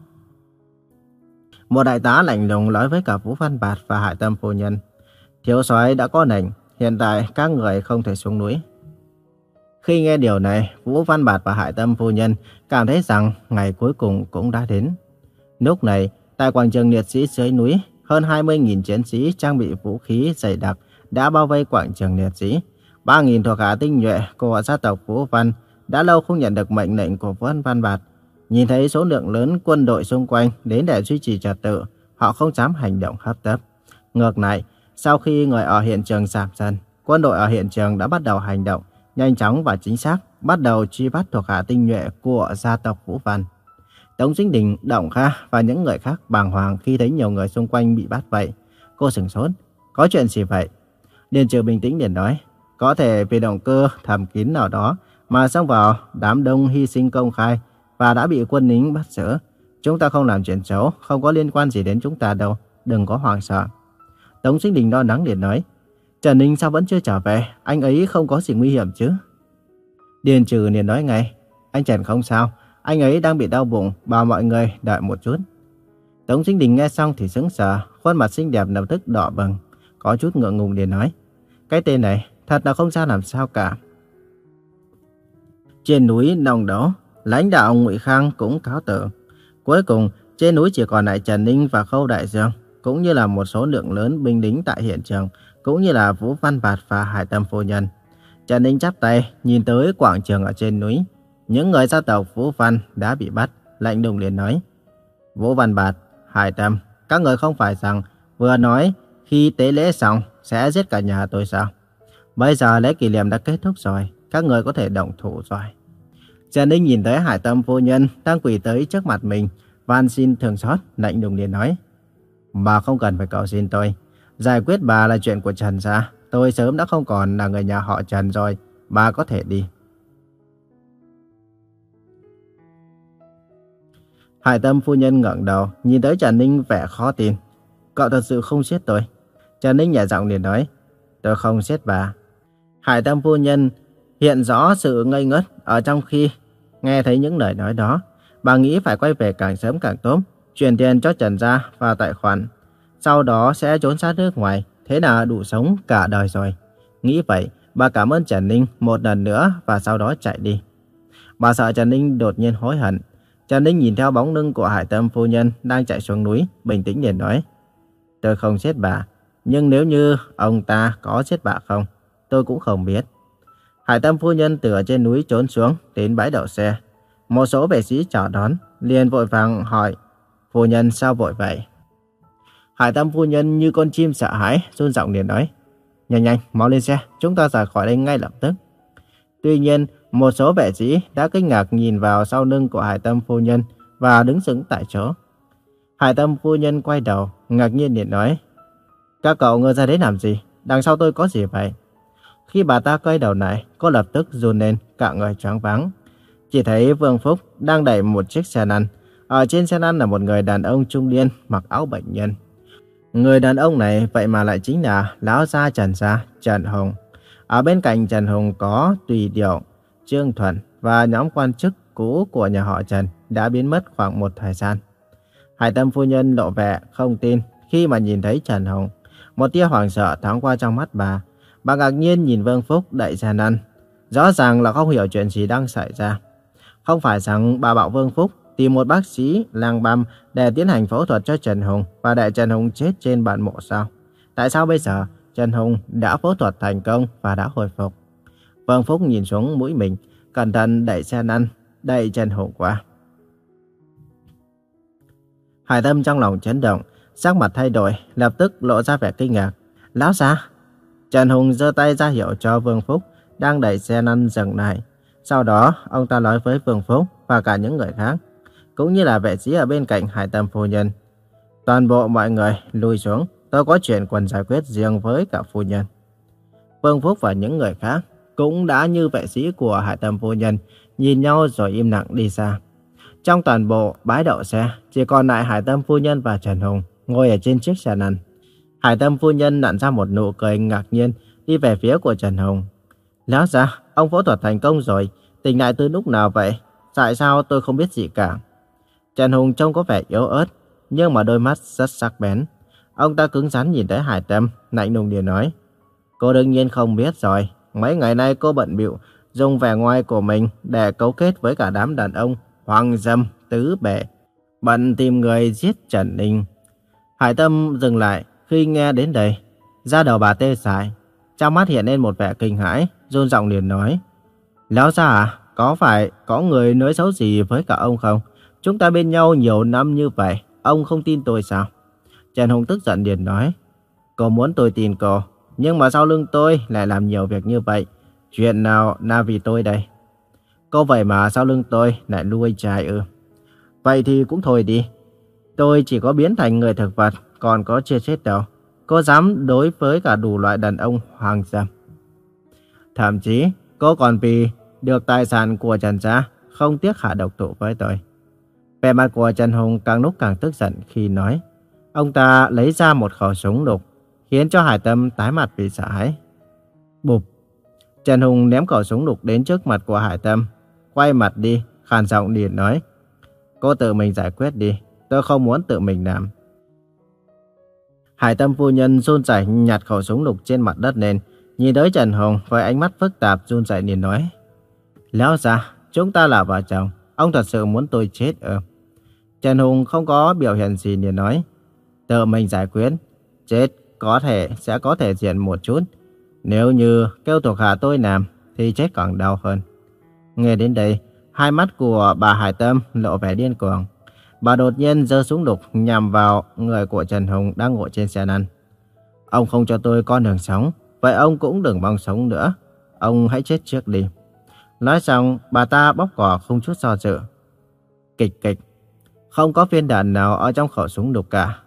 Một đại tá lạnh lùng nói với cả Vũ Văn Bạt và Hải Tâm Phu Nhân, Thiếu soái đã có nệnh, hiện tại các người không thể xuống núi. Khi nghe điều này, Vũ Văn Bạt và Hải Tâm Phu Nhân cảm thấy rằng ngày cuối cùng cũng đã đến. Lúc này, tại quảng trường liệt sĩ dưới núi, hơn 20.000 chiến sĩ trang bị vũ khí dày đặc đã bao vây quảng trường liệt sĩ. 3.000 thuộc hạ tinh nhuệ của gia tộc Vũ Văn đã lâu không nhận được mệnh lệnh của Vũ Văn Bạt. Nhìn thấy số lượng lớn quân đội xung quanh đến để duy trì trật tự, họ không dám hành động hấp tấp. Ngược lại, sau khi người ở hiện trường giảm dần, quân đội ở hiện trường đã bắt đầu hành động, nhanh chóng và chính xác bắt đầu truy bắt thuộc hạ tinh nhuệ của gia tộc Vũ Văn. Tống Sinh Đình, Động Kha và những người khác bàng hoàng khi thấy nhiều người xung quanh bị bắt vậy. Cô sửng sốt. Có chuyện gì vậy? Điền Trừ bình tĩnh để nói. Có thể vì động cơ thầm kín nào đó mà xông vào đám đông hy sinh công khai và đã bị quân lính bắt giữ. Chúng ta không làm chuyện xấu, không có liên quan gì đến chúng ta đâu. Đừng có hoảng sợ. Tống Sinh Đình lo lắng liền nói. Trần Ninh sao vẫn chưa trở về? Anh ấy không có gì nguy hiểm chứ? Điền Trừ liền nói ngay. Anh Trần không sao. Anh ấy đang bị đau bụng. Bảo mọi người đợi một chút. Tống Sinh Đình nghe xong thì sững sờ. Khuôn mặt xinh đẹp lập tức đỏ bừng. Có chút ngượng ngùng liền nói. Cái tên này thật là không sao làm sao cả. Trên núi nồng đó lãnh đạo Ngụy Khang cũng cáo tử. Cuối cùng, trên núi chỉ còn lại Trần Ninh và Khâu Đại Dương, cũng như là một số lượng lớn binh lính tại hiện trường, cũng như là Vũ Văn Bạt và Hải Tâm Phu Nhân. Trần Ninh chắp tay, nhìn tới quảng trường ở trên núi. Những người gia tộc Vũ Văn đã bị bắt, lạnh lùng liền nói. Vũ Văn Bạt, Hải Tâm, các người không phải rằng vừa nói khi tế lễ xong sẽ giết cả nhà tôi sao? Bây giờ lễ kỷ niệm đã kết thúc rồi, các người có thể động thủ rồi. Trần Ninh nhìn thấy Hải Tâm phu nhân đang quỳ tới trước mặt mình, van xin thường xót, lạnh lùng liền nói. Bà không cần phải cầu xin tôi. Giải quyết bà là chuyện của Trần gia. Tôi sớm đã không còn là người nhà họ Trần rồi. Bà có thể đi. Hải Tâm phu nhân ngẩng đầu, nhìn tới Trần Ninh vẻ khó tin. Cậu thật sự không giết tôi. Trần Ninh nhẹ giọng liền nói. Tôi không giết bà. Hải Tâm phu nhân hiện rõ sự ngây ngất ở trong khi nghe thấy những lời nói đó. Bà nghĩ phải quay về càng sớm càng tốt, chuyển tiền cho Trần gia vào tài khoản. Sau đó sẽ trốn sát nước ngoài, thế là đủ sống cả đời rồi. Nghĩ vậy, bà cảm ơn Trần Ninh một lần nữa và sau đó chạy đi. Bà sợ Trần Ninh đột nhiên hối hận. Trần Ninh nhìn theo bóng lưng của Hải Tâm phu nhân đang chạy xuống núi, bình tĩnh liền nói. Tôi không giết bà, nhưng nếu như ông ta có giết bà không, tôi cũng không biết. Hải Tâm phu nhân từ ở trên núi trốn xuống đến bãi đậu xe. Một số vệ sĩ chào đón, liền vội vàng hỏi, phu nhân sao vội vậy? Hải Tâm phu nhân như con chim sợ hãi, run giọng liền nói, nhanh nhanh, mau lên xe, chúng ta rời khỏi đây ngay lập tức. Tuy nhiên, một số vệ sĩ đã kinh ngạc nhìn vào sau lưng của Hải Tâm phu nhân và đứng sững tại chỗ. Hải Tâm phu nhân quay đầu, ngạc nhiên liền nói, các cậu ngơ ra đấy làm gì? Đằng sau tôi có gì vậy? Khi bà ta quay đầu lại, cô lập tức run lên, cả người choáng váng. Chỉ thấy Vương Phúc đang đẩy một chiếc xe lăn. Ở trên xe lăn là một người đàn ông trung niên mặc áo bệnh nhân. Người đàn ông này vậy mà lại chính là lão gia Trần Gia, Trần Hùng. Ở bên cạnh Trần Hùng có Tùy Điệu, Trương Thuận và nhóm quan chức cũ của nhà họ Trần đã biến mất khoảng một thời gian. Hải tâm phu nhân lộ vẻ không tin khi mà nhìn thấy Trần Hùng. Một tia hoảng sợ thoáng qua trong mắt bà. Bà ngạc nhiên nhìn Vương Phúc đẩy ra năn. Rõ ràng là không hiểu chuyện gì đang xảy ra. Không phải rằng bà bảo Vương Phúc tìm một bác sĩ lang băm để tiến hành phẫu thuật cho Trần Hùng và để Trần Hùng chết trên bàn mộ sao? Tại sao bây giờ Trần Hùng đã phẫu thuật thành công và đã hồi phục? Vương Phúc nhìn xuống mũi mình, cẩn thận đẩy xe lăn, đẩy Trần Hùng qua. Hải Tâm trong lòng chấn động, sắc mặt thay đổi, lập tức lộ ra vẻ kinh ngạc. Lão xa Trần Hùng giơ tay ra hiệu cho Vương Phúc đang đẩy xe lăn dừng lại. Sau đó, ông ta nói với Vương Phúc và cả những người khác, cũng như là vệ sĩ ở bên cạnh Hải Tâm phu nhân. Toàn bộ mọi người lùi xuống, tôi có chuyện cần giải quyết riêng với cả phu nhân. Vương Phúc và những người khác cũng đã như vệ sĩ của Hải Tâm phu nhân, nhìn nhau rồi im lặng đi xa. Trong toàn bộ bãi đậu xe, chỉ còn lại Hải Tâm phu nhân và Trần Hùng ngồi ở trên chiếc xe lăn. Hải Tâm phu nhân nặn ra một nụ cười ngạc nhiên đi về phía của Trần Hùng. Lão ra, ông phẫu thuật thành công rồi, tỉnh lại từ lúc nào vậy? Tại sao tôi không biết gì cả? Trần Hùng trông có vẻ yếu ớt, nhưng mà đôi mắt rất sắc bén. Ông ta cứng rắn nhìn tới Hải Tâm, lạnh lùng liền nói. Cô đương nhiên không biết rồi, mấy ngày nay cô bận bịu dùng vẻ ngoài của mình để cấu kết với cả đám đàn ông hoàng dâm, tứ bệ, bận tìm người giết Trần Ninh. Hải Tâm dừng lại khi nghe đến đây, da đầu bà tê dại, trong mắt hiện lên một vẻ kinh hãi, run giọng liền nói. Lão gia à, có phải có người nói xấu gì với cả ông không? Chúng ta bên nhau nhiều năm như vậy, ông không tin tôi sao? Trần Hùng tức giận liền nói. Cô muốn tôi tin cô, nhưng mà sau lưng tôi lại làm nhiều việc như vậy. Chuyện nào là vì tôi đây? Cô vậy mà sau lưng tôi lại nuôi trai ư? Vậy thì cũng thôi đi. Tôi chỉ có biến thành người thực vật, còn có chưa chết đâu. Cô dám đối với cả đủ loại đàn ông hoàng dâm. Thậm chí, cô còn vì được tài sản của Trần Gia, không tiếc hạ độc thủ với tôi. Vẻ mặt của Trần Hùng càng lúc càng tức giận khi nói. Ông ta lấy ra một khẩu súng lục, khiến cho Hải Tâm tái mặt vì sợ hãi. Bụp! Trần Hùng ném khẩu súng lục đến trước mặt của Hải Tâm, quay mặt đi, khàn giọng liền nói. Cô tự mình giải quyết đi, tôi không muốn tự mình làm. Hải Tâm phu nhân run rẩy nhặt khẩu súng lục trên mặt đất lên, nhìn tới Trần Hùng với ánh mắt phức tạp run rẩy liền nói. Lão già, chúng ta là vợ chồng, ông thật sự muốn tôi chết ư? Trần Hùng không có biểu hiện gì liền nói. Tự mình giải quyết, chết có thể sẽ có thể diện một chút. Nếu như kêu thuộc hạ tôi làm thì chết còn đau hơn. Nghe đến đây, hai mắt của bà Hải Tâm lộ vẻ điên cuồng. Bà đột nhiên giơ súng đục nhằm vào người của Trần Hùng đang ngồi trên xe lăn. Ông không cho tôi con đường sống, vậy ông cũng đừng mong sống nữa. Ông hãy chết trước đi. Nói xong, bà ta bóc cỏ không chút do dự. Kịch kịch. Không có viên đạn nào ở trong khẩu súng lục cả.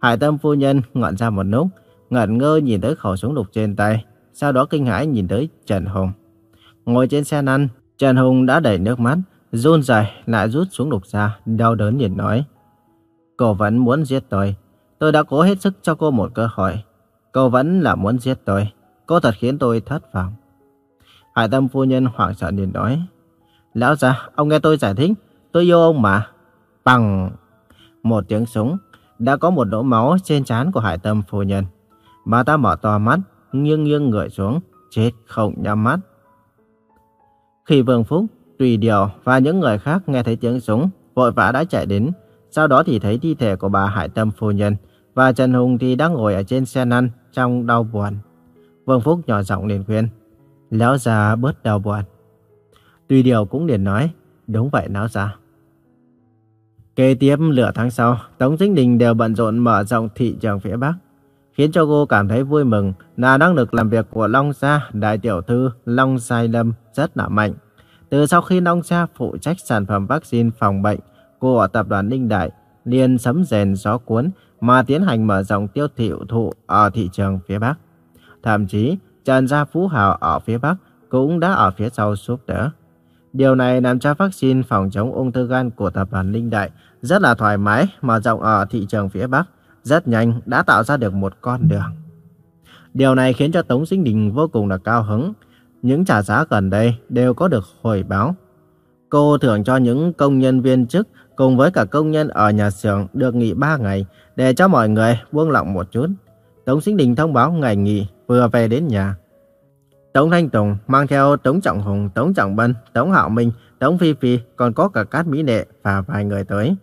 Hải tâm phu nhân ngọn ra một lúc, ngẩn ngơ nhìn tới khẩu súng lục trên tay, sau đó kinh hãi nhìn tới Trần Hùng. Ngồi trên xe lăn, Trần Hùng đã đẩy nước mắt, run rẩy lại rút súng lục ra, đau đớn nhìn nói. Cô vẫn muốn giết tôi. Tôi đã cố hết sức cho cô một cơ hội. Cô vẫn là muốn giết tôi. Cô thật khiến tôi thất vọng. Hải tâm phu nhân hoảng sợ nhìn nói. Lão già, ông nghe tôi giải thích. Tôi yêu ông mà. Bằng một tiếng súng, đã có một đổ máu trên trán của hải tâm phu nhân. Bà ta mở to mắt, nghiêng nghiêng người xuống, chết không nhắm mắt. Khi Vương Phúc, Tùy Điều và những người khác nghe thấy tiếng súng, vội vã đã chạy đến. Sau đó thì thấy thi thể của bà Hải Tâm phu nhân và Trần Hùng thì đang ngồi ở trên xe lăn trong đau buồn. Vương Phúc nhỏ giọng liền khuyên, lão già bớt đau buồn. Tùy Điều cũng liền nói, đúng vậy lão già. Kế tiếp lửa tháng sau, Tống Dinh Đình đều bận rộn mở rộng thị trường phía Bắc. Khiến cho cô cảm thấy vui mừng là năng lực làm việc của Long Gia, đại tiểu thư Long Sai Lâm rất là mạnh. Từ sau khi Long Gia phụ trách sản phẩm vaccine phòng bệnh của tập đoàn Ninh Đại, liền sấm rèn gió cuốn mà tiến hành mở rộng tiêu thụ thụ ở thị trường phía Bắc. Thậm chí, Trần Gia Phú Hào ở phía Bắc cũng đã ở phía sau giúp đỡ. Điều này làm cho vaccine phòng chống ung thư gan của tập đoàn Ninh Đại rất là thoải mái mở rộng ở thị trường phía Bắc, rất nhanh đã tạo ra được một con đường. Điều này khiến cho Tống Sinh Đình vô cùng là cao hứng. Những trả giá gần đây đều có được hồi báo. Cô thưởng cho những công nhân viên chức cùng với cả công nhân ở nhà xưởng được nghỉ 3 ngày để cho mọi người buông lỏng một chút. Tống Sinh Đình thông báo ngày nghỉ vừa về đến nhà. Tống Thanh Tùng mang theo Tống Trọng Hùng, Tống Trọng Bân, Tống Hạo Minh, Tống Phi Phi còn có cả Cát Mỹ Nệ và vài người tới.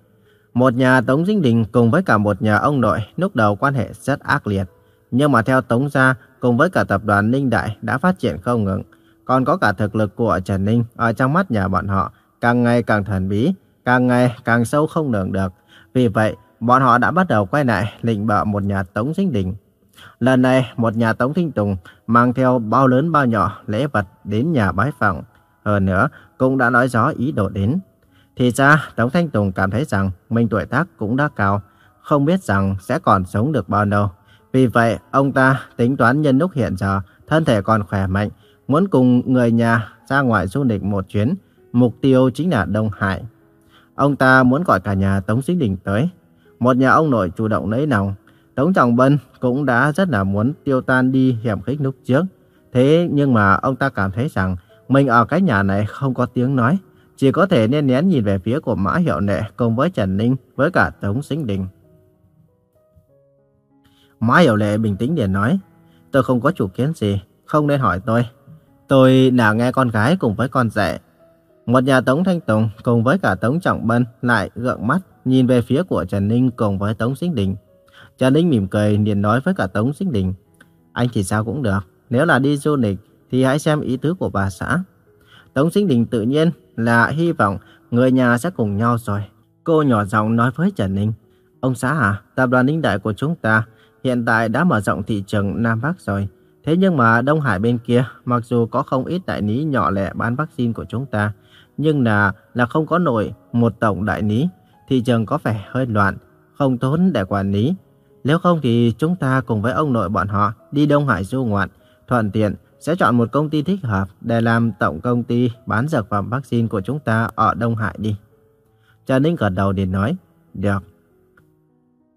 Một nhà Tống Dinh Đình cùng với cả một nhà ông nội lúc đầu quan hệ rất ác liệt. Nhưng mà theo Tống gia cùng với cả tập đoàn Ninh Đại đã phát triển không ngừng. Còn có cả thực lực của Trần Ninh ở trong mắt nhà bọn họ càng ngày càng thần bí, càng ngày càng sâu không lường được. Vì vậy, bọn họ đã bắt đầu quay lại lịnh bợ một nhà Tống Dinh Đình. Lần này, một nhà Tống Thinh Tùng mang theo bao lớn bao nhỏ lễ vật đến nhà bái phỏng. Hơn nữa, cũng đã nói rõ ý đồ đến. Thì ra, Tống Thanh Tùng cảm thấy rằng mình tuổi tác cũng đã cao, không biết rằng sẽ còn sống được bao lâu. Vì vậy, ông ta tính toán nhân lúc hiện giờ, thân thể còn khỏe mạnh, muốn cùng người nhà ra ngoài du lịch một chuyến, mục tiêu chính là Đông Hải. Ông ta muốn gọi cả nhà Tống Sinh Đình tới. Một nhà ông nội chủ động lấy lòng. Tống Trọng Bân cũng đã rất là muốn tiêu tan đi hiểm khích lúc trước. Thế nhưng mà ông ta cảm thấy rằng mình ở cái nhà này không có tiếng nói. Chỉ có thể nên nén nhìn về phía của Mã Hiệu Nệ cùng với Trần Ninh với cả Tống Sinh Đình. Mã Hiệu Nệ bình tĩnh để nói, tôi không có chủ kiến gì, không nên hỏi tôi. Tôi nào nghe con gái cùng với con rể. Một nhà Tống Thanh Tùng cùng với cả Tống Trọng Bân lại gượng mắt nhìn về phía của Trần Ninh cùng với Tống Sinh Đình. Trần Ninh mỉm cười liền nói với cả Tống Sinh Đình, anh thì sao cũng được, nếu là đi du lịch thì hãy xem ý tứ của bà xã. Tống Sinh Đình tự nhiên là hy vọng người nhà sẽ cùng nhau rồi. Cô nhỏ giọng nói với Trần Ninh. Ông xã à, tập đoàn Ninh Đại của chúng ta hiện tại đã mở rộng thị trường Nam Bắc rồi. Thế nhưng mà Đông Hải bên kia, mặc dù có không ít đại lý nhỏ lẻ bán vaccine của chúng ta, nhưng là là không có nổi một tổng đại lý. Thị trường có vẻ hơi loạn, không tốn để quản lý. Nếu không thì chúng ta cùng với ông nội bọn họ đi Đông Hải du ngoạn, thuận tiện sẽ chọn một công ty thích hợp để làm tổng công ty bán dược phẩm vaccine của chúng ta ở Đông Hải đi. Trần Ninh gật đầu để nói, được.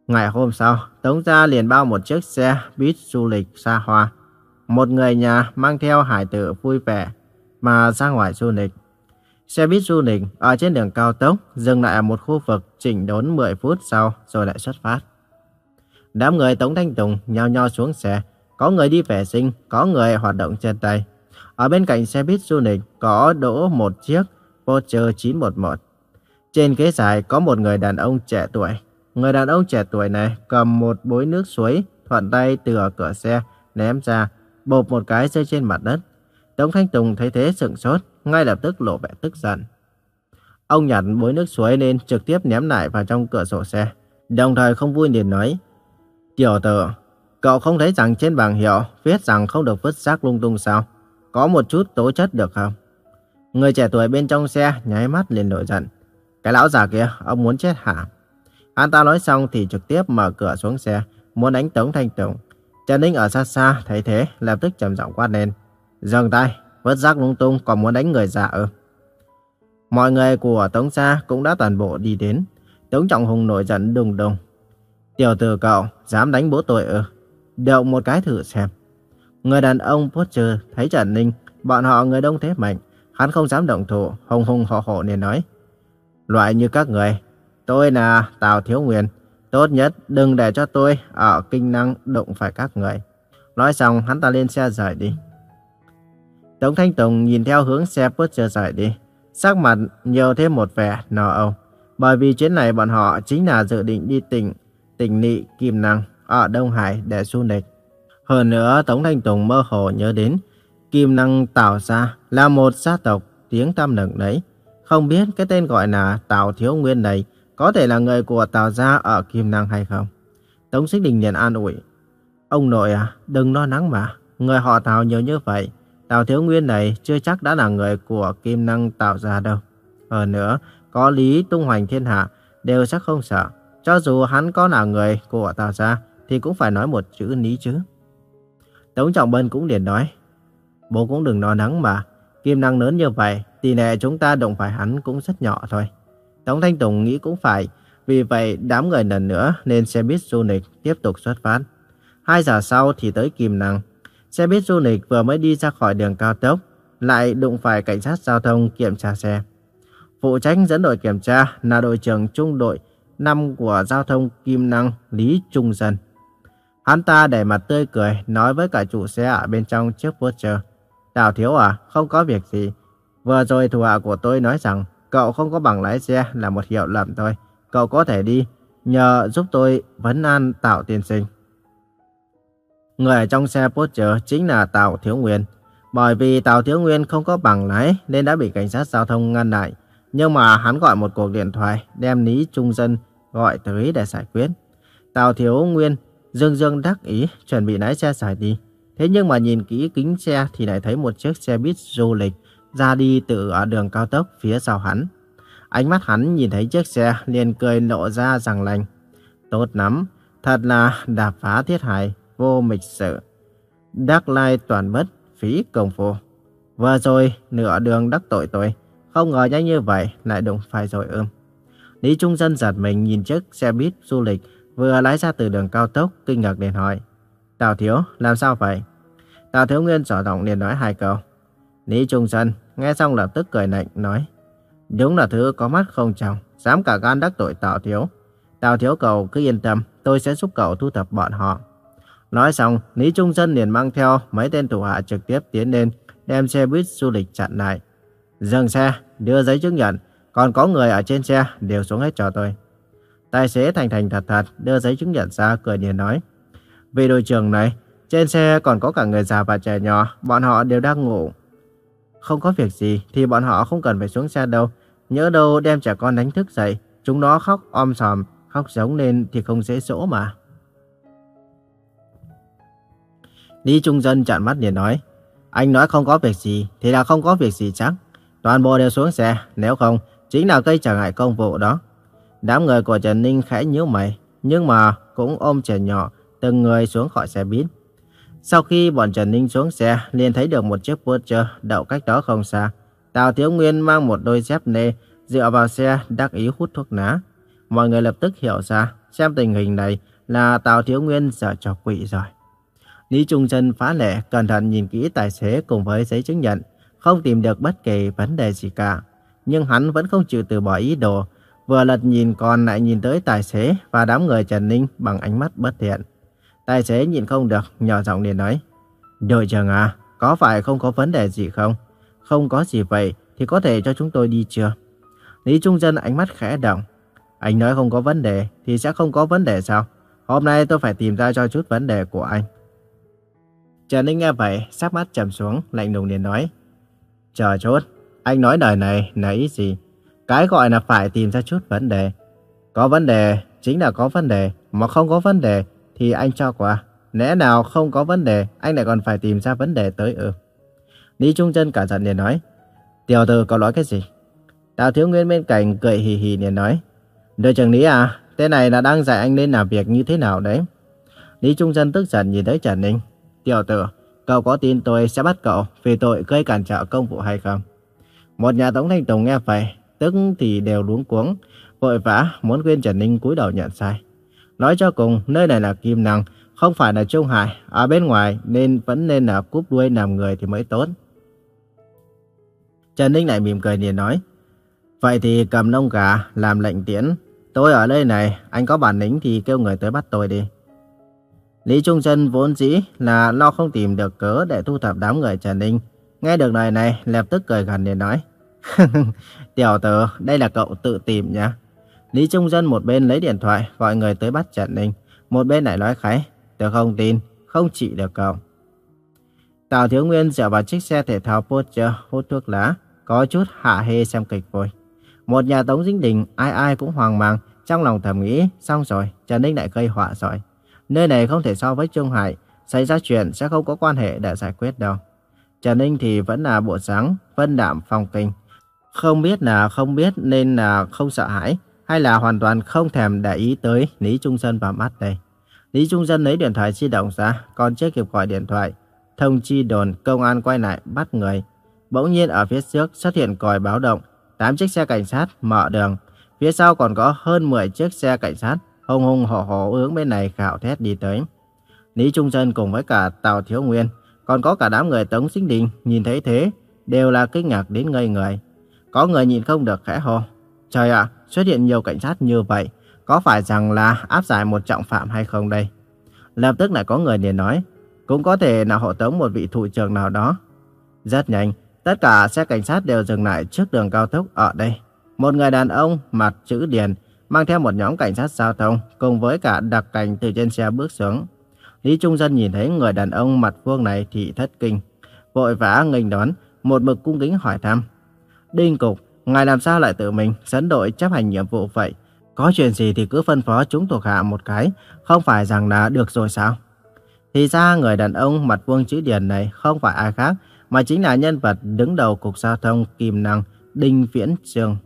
Ngày hôm sau, Tống Gia liền bao một chiếc xe buýt du lịch xa hoa. Một người nhà mang theo hải tử vui vẻ mà ra ngoài du lịch. Xe buýt du lịch ở trên đường cao tốc dừng lại ở một khu vực chỉnh đốn 10 phút sau rồi lại xuất phát. Đám người Tống Thanh Tùng nhao nhao xuống xe, có người đi vệ sinh, có người hoạt động trên tay. Ở bên cạnh xe buýt du lịch có đỗ một chiếc Porsche 911. Trên ghế dài có một người đàn ông trẻ tuổi. Người đàn ông trẻ tuổi này cầm một bối nước suối thuận tay từ ở cửa xe ném ra, bột một cái rơi trên mặt đất. Tống Thanh Tùng thấy thế sững sốt, ngay lập tức lộ vẻ tức giận. Ông nhặt bối nước suối lên trực tiếp ném lại vào trong cửa sổ xe. Đồng thời không vui liền nói, Tiểu tử, Cậu không thấy rằng trên bảng hiệu viết rằng không được vứt rác lung tung sao? Có một chút tố chất được không? Người trẻ tuổi bên trong xe nháy mắt liền nổi giận. Cái lão già kia, ông muốn chết hả? anh ta nói xong thì trực tiếp mở cửa xuống xe, muốn đánh Tống Thanh Tùng. Trần Ninh ở xa xa thấy thế, lập tức trầm giọng quát lên. Dừng tay, vứt rác lung tung còn muốn đánh người già ư? Mọi người của Tống Gia cũng đã toàn bộ đi đến. Tống Trọng Hùng nổi giận đùng đùng. Tiểu tử cậu, dám đánh bố tôi ư? Động một cái thử xem. Người đàn ông Potter thấy Trần Ninh, bọn họ người đông thế mạnh. Hắn không dám động thủ, hùng hùng hổ hổ nên nói. Loại như các người, tôi là Tào Thiếu Nguyên. Tốt nhất đừng để cho tôi ở kinh năng động phải các người. Nói xong hắn ta lên xe rời đi. Tống Thanh Tùng nhìn theo hướng xe Potter rời đi. Sắc mặt nhiều thêm một vẻ nò âu. Bởi vì chuyến này bọn họ chính là dự định đi tỉnh, tỉnh Nị Kim Năng ở Đông Hải để du lịch. Hơn nữa Tống Thanh Tùng mơ hồ nhớ đến Kim Năng Tào Gia là một gia tộc tiếng tăm lừng đấy. Không biết cái tên gọi là Tào Thiếu Nguyên này có thể là người của Tào Gia ở Kim Năng hay không? Tống Xích Đình liền an ủi. Ông nội à, đừng lo lắng mà. Người họ Tào nhiều như vậy. Tào Thiếu Nguyên này chưa chắc đã là người của Kim Năng Tào Gia đâu. Hơn nữa, có lý tung hoành thiên hạ đều chắc không sợ. Cho dù hắn có là người của Tào Gia thì cũng phải nói một chữ lý chứ. Tống Trọng Bân cũng liền nói. Bố cũng đừng lo lắng mà. Kim năng lớn như vậy, tỷ lệ chúng ta động phải hắn cũng rất nhỏ thôi. Tống Thanh Tùng nghĩ cũng phải, vì vậy đám người lần nữa nên xe buýt du lịch tiếp tục xuất phát. Hai giờ sau thì tới Kim Năng. Xe buýt du lịch vừa mới đi ra khỏi đường cao tốc, lại đụng phải cảnh sát giao thông kiểm tra xe. Phụ trách dẫn đội kiểm tra là đội trưởng trung đội 5 của giao thông Kim Năng Lý Trung Dân. Hắn ta để mặt tươi cười nói với cả chủ xe ở bên trong chiếc Porsche. Đào thiếu à, không có việc gì. Vừa rồi thủ hạ của tôi nói rằng cậu không có bằng lái xe là một hiệu lầm thôi. Cậu có thể đi, nhờ giúp tôi vấn an Tào tiên sinh. Người ở trong xe Porsche chính là Tào Thiếu Nguyên. Bởi vì Tào Thiếu Nguyên không có bằng lái nên đã bị cảnh sát giao thông ngăn lại. Nhưng mà hắn gọi một cuộc điện thoại đem Lý Trung Dân gọi tới để giải quyết. Tào Thiếu Nguyên dương dương đắc ý chuẩn bị lái xe giải đi. Thế nhưng mà nhìn kỹ kính xe thì lại thấy một chiếc xe buýt du lịch ra đi từ ở đường cao tốc phía sau hắn. Ánh mắt hắn nhìn thấy chiếc xe liền cười lộ ra rằng lành. Tốt lắm, thật là đạp phá thiết hại, vô mịch sự. Đắc lai toàn bất, phí công phu. Vừa rồi, nửa đường đắc tội tôi. Không ngờ nhanh như vậy, lại đụng phải rồi ưm. Lý Trung Dân giật mình nhìn chiếc xe buýt du lịch vừa lái ra từ đường cao tốc, kinh ngạc liền hỏi. Tào Thiếu, làm sao vậy? Tào Thiếu Nguyên sở động liền nói hai câu. Lý Trung Dân nghe xong lập tức cười lạnh nói. Đúng là thứ có mắt không trong, dám cả gan đắc tội Tào Thiếu. Tào Thiếu cậu cứ yên tâm, tôi sẽ giúp cậu thu thập bọn họ. Nói xong, Lý Trung Dân liền mang theo mấy tên thủ hạ trực tiếp tiến lên, đem xe buýt du lịch chặn lại. Dừng xe, đưa giấy chứng nhận, còn có người ở trên xe đều xuống hết cho tôi. Tài xế thành thành thật thật đưa giấy chứng nhận ra cười nhìn nói. Vì đội trưởng này, trên xe còn có cả người già và trẻ nhỏ, bọn họ đều đang ngủ. Không có việc gì thì bọn họ không cần phải xuống xe đâu. Nhớ đâu đem trẻ con đánh thức dậy, chúng nó khóc om sòm, khóc giống lên thì không dễ dỗ mà. Lý Trung Dân chặn mắt liền nói, anh nói không có việc gì thì là không có việc gì chắc. Toàn bộ đều xuống xe, nếu không chính là gây trở ngại công vụ đó. Đám người của Trần Ninh khẽ nhíu mày, nhưng mà cũng ôm trẻ nhỏ, từng người xuống khỏi xe buýt. Sau khi bọn Trần Ninh xuống xe, liền thấy được một chiếc Porsche đậu cách đó không xa. Tào Thiếu Nguyên mang một đôi dép nê, dựa vào xe đắc ý hút thuốc lá. Mọi người lập tức hiểu ra, xem tình hình này là Tào Thiếu Nguyên sợ cho quỷ rồi. Lý Trung Trân phá lệ, cẩn thận nhìn kỹ tài xế cùng với giấy chứng nhận, không tìm được bất kỳ vấn đề gì cả. Nhưng hắn vẫn không chịu từ bỏ ý đồ, vừa lật nhìn còn lại nhìn tới tài xế và đám người Trần Ninh bằng ánh mắt bất thiện. Tài xế nhìn không được, nhỏ giọng liền nói. Đội trưởng à, có phải không có vấn đề gì không? Không có gì vậy thì có thể cho chúng tôi đi chưa? Lý Trung Dân ánh mắt khẽ động. Anh nói không có vấn đề thì sẽ không có vấn đề sao? Hôm nay tôi phải tìm ra cho chút vấn đề của anh. Trần Ninh nghe vậy, sắc mắt trầm xuống, lạnh lùng liền nói. Chờ chút, anh nói đời này là ý gì? Cái gọi là phải tìm ra chút vấn đề. Có vấn đề chính là có vấn đề, mà không có vấn đề thì anh cho qua. Lẽ nào không có vấn đề, anh lại còn phải tìm ra vấn đề tới ư? Lý Trung Trân cả giận liền nói. Tiểu tử có nói cái gì? Đào Thiếu Nguyên bên cạnh cười hì hì liền nói. Đội trưởng Lý à, tên này là đang dạy anh nên làm việc như thế nào đấy? Lý Trung Trân tức giận nhìn thấy Trần Ninh. Tiểu tử, cậu có tin tôi sẽ bắt cậu vì tội gây cản trở công vụ hay không? Một nhà Tống Thanh Tùng nghe vậy, tức thì đều luống cuống, vội vã muốn khuyên Trần Ninh cúi đầu nhận sai. Nói cho cùng, nơi này là Kim Năng, không phải là Trung Hải, ở bên ngoài nên vẫn nên là cúp đuôi làm người thì mới tốt. Trần Ninh lại mỉm cười liền nói, Vậy thì cầm nông gà làm lệnh tiễn. Tôi ở đây này, anh có bản lĩnh thì kêu người tới bắt tôi đi. Lý Trung Trân vốn dĩ là lo không tìm được cớ để thu thập đám người Trần Ninh. Nghe được lời này, lập tức cười gần để nói. Tiểu tử, đây là cậu tự tìm nhá. Lý Trung Dân một bên lấy điện thoại gọi người tới bắt Trần Ninh. Một bên lại nói khái, tôi không tin, không trị được cậu. Tào Thiếu Nguyên dựa vào chiếc xe thể thao Porsche hút thuốc lá, có chút hạ hê xem kịch vui. Một nhà Tống Dính Đình ai ai cũng hoang mang, trong lòng thầm nghĩ, xong rồi, Trần Ninh lại gây họa rồi. Nơi này không thể so với Trung Hải, xảy ra chuyện sẽ không có quan hệ để giải quyết đâu. Trần Ninh thì vẫn là bộ dáng vân đạm phong kinh. Không biết là không biết nên là không sợ hãi, hay là hoàn toàn không thèm để ý tới Lý Trung Dân và mắt đây. Lý Trung Dân lấy điện thoại di động ra, còn chưa kịp gọi điện thoại. Thông chi đồn công an quay lại bắt người. Bỗng nhiên ở phía trước xuất hiện còi báo động, 8 chiếc xe cảnh sát mở đường. Phía sau còn có hơn 10 chiếc xe cảnh sát hùng hùng hổ hổ hướng bên này khảo thét đi tới. Lý Trung Dân cùng với cả Tào Thiếu Nguyên, còn có cả đám người Tống Sinh Đình nhìn thấy thế, đều là kinh ngạc đến ngây người. Có người nhìn không được khẽ hô. Trời ạ, xuất hiện nhiều cảnh sát như vậy, có phải rằng là áp giải một trọng phạm hay không đây? Lập tức lại có người liền nói, cũng có thể là hộ tống một vị thủ trưởng nào đó. Rất nhanh, tất cả xe cảnh sát đều dừng lại trước đường cao tốc ở đây. Một người đàn ông mặt chữ điền, mang theo một nhóm cảnh sát giao thông cùng với cả đặc cảnh từ trên xe bước xuống. Lý Trung Dân nhìn thấy người đàn ông mặt vuông này thì thất kinh, vội vã nghênh đón, một mực cung kính hỏi thăm. Đinh Cục, ngài làm sao lại tự mình dẫn đội chấp hành nhiệm vụ vậy? Có chuyện gì thì cứ phân phó chúng thuộc hạ một cái, không phải rằng là được rồi sao? Thì ra người đàn ông mặt vuông chữ điền này không phải ai khác, mà chính là nhân vật đứng đầu cục giao thông Kim Năng, Đinh Viễn Trương.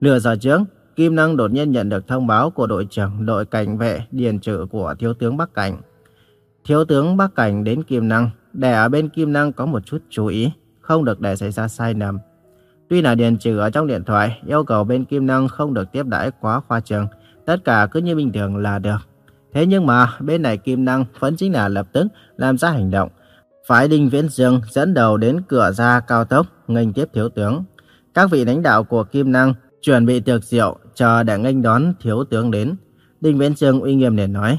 Nửa giờ trước, Kim Năng đột nhiên nhận được thông báo của đội trưởng đội cảnh vệ điền trự của thiếu tướng Bắc Cảnh. Thiếu tướng Bắc Cảnh đến Kim Năng, để ở bên Kim Năng có một chút chú ý, không được để xảy ra sai lầm. Tuy là điện trừ ở trong điện thoại yêu cầu bên Kim Năng không được tiếp đãi quá khoa trương, tất cả cứ như bình thường là được. Thế nhưng mà bên này Kim Năng vẫn chính là lập tức làm ra hành động. Phái Đinh Viễn Dương dẫn đầu đến cửa ra cao tốc nghênh tiếp thiếu tướng. Các vị lãnh đạo của Kim Năng chuẩn bị tiệc rượu chờ để nghênh đón thiếu tướng đến. Đinh Viễn Dương uy nghiêm liền nói.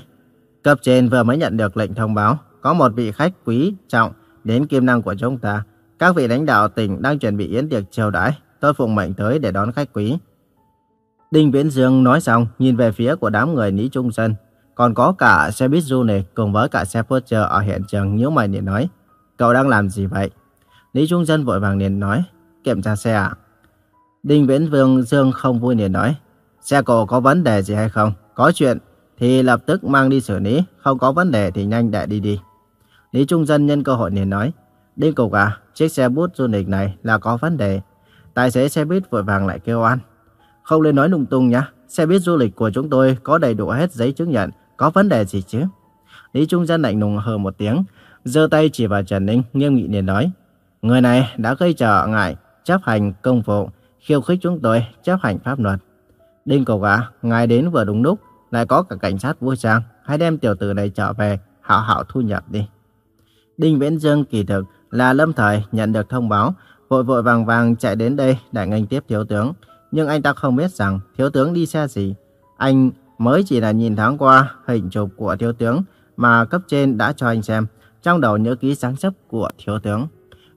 Cấp trên vừa mới nhận được lệnh thông báo, có một vị khách quý trọng đến Kim Năng của chúng ta. Các vị lãnh đạo tỉnh đang chuẩn bị yến tiệc chiêu đãi, tôi phụng mệnh tới để đón khách quý. Đinh Viễn Dương nói xong, nhìn về phía của đám người Lý Trung Dân. Còn có cả xe buýt du lịch cùng với cả xe Porsche ở hiện trường nhíu mày để nói. Cậu đang làm gì vậy? Lý Trung Dân vội vàng liền nói. Kiểm tra xe ạ. Đinh Viễn Vương Dương không vui liền nói. Xe cổ có vấn đề gì hay không? Có chuyện thì lập tức mang đi xử lý. Không có vấn đề thì nhanh để đi đi. Lý Trung Dân nhân cơ hội liền nói. Đinh Cục à, chiếc xe bút du lịch này là có vấn đề. Tài xế xe buýt vội vàng lại kêu an. Không lên nói lung tung nhá. Xe buýt du lịch của chúng tôi có đầy đủ hết giấy chứng nhận. Có vấn đề gì chứ? Lý Trung Dân lạnh lùng hờ một tiếng. giơ tay chỉ vào Trần Ninh nghiêm nghị liền nói. Người này đã gây trở ngại chấp hành công vụ, khiêu khích chúng tôi chấp hành pháp luật. Đinh Cục à, ngài đến vừa đúng lúc, lại có cả cảnh sát vũ trang. Hãy đem tiểu tử này trở về, hảo hảo thu nhập đi. Đinh Viễn Dương kỳ thực là lâm thời nhận được thông báo, vội vội vàng vàng chạy đến đây để nghênh tiếp thiếu tướng. Nhưng anh ta không biết rằng thiếu tướng đi xe gì. Anh mới chỉ là nhìn thoáng qua hình chụp của thiếu tướng mà cấp trên đã cho anh xem, trong đầu nhớ ký sáng sấp của thiếu tướng.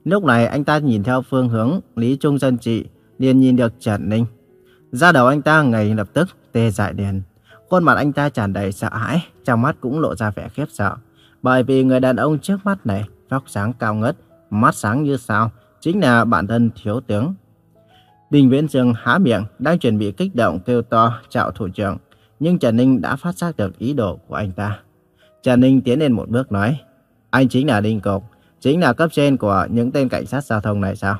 Lúc này anh ta nhìn theo phương hướng Lý Trung Dân Trị, liền nhìn được Trần Ninh. Ra đầu anh ta ngay lập tức tê dại đèn. Khuôn mặt anh ta tràn đầy sợ hãi, trong mắt cũng lộ ra vẻ khiếp sợ. Bởi vì người đàn ông trước mắt này, tóc sáng cao ngất, mắt sáng như sao, chính là bản thân thiếu tướng. Đinh Viễn Dương há miệng, đang chuẩn bị kích động kêu to chào thủ trưởng, nhưng Trần Ninh đã phát giác được ý đồ của anh ta. Trần Ninh tiến lên một bước nói, anh chính là Đinh Cục, chính là cấp trên của những tên cảnh sát giao thông này sao?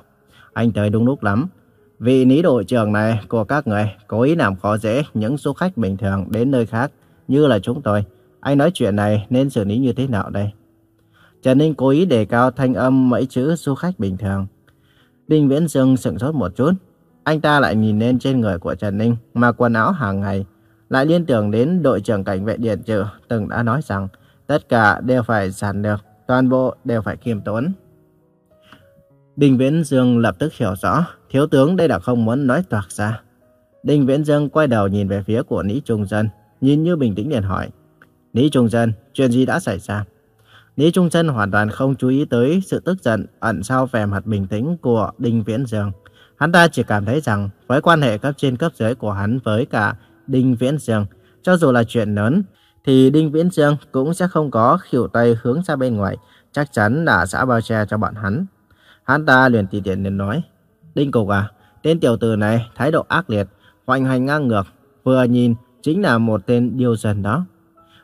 Anh tới đúng lúc lắm. Vị lý đội trưởng này của các người cố ý làm khó dễ những du khách bình thường đến nơi khác như là chúng tôi. Anh nói chuyện này nên xử lý như thế nào đây? Trần Ninh cố ý đề cao thanh âm mấy chữ du khách bình thường. Đinh Viễn Dương sững sốt một chút. Anh ta lại nhìn lên trên người của Trần Ninh mà quần áo hàng ngày. Lại liên tưởng đến đội trưởng cảnh vệ điện trừ từng đã nói rằng tất cả đều phải giản được, toàn bộ đều phải kiêm tốn. Đinh Viễn Dương lập tức hiểu rõ, thiếu tướng đây là không muốn nói toạc ra. Đinh Viễn Dương quay đầu nhìn về phía của Lý Trung Dân, nhìn như bình tĩnh liền hỏi. Lý Trung Dân, chuyện gì đã xảy ra? Lý Trung Trân hoàn toàn không chú ý tới sự tức giận ẩn sau vẻ mặt bình tĩnh của Đinh Viễn Dương. Hắn ta chỉ cảm thấy rằng với quan hệ cấp trên cấp dưới của hắn với cả Đinh Viễn Dương, cho dù là chuyện lớn, thì Đinh Viễn Dương cũng sẽ không có khỉu tay hướng ra bên ngoài, chắc chắn là sẽ bao che cho bọn hắn. Hắn ta liền tỉ tiện liền nói, Đinh Cục à, tên tiểu tử này thái độ ác liệt, hoành hành ngang ngược, vừa nhìn chính là một tên điêu dân đó.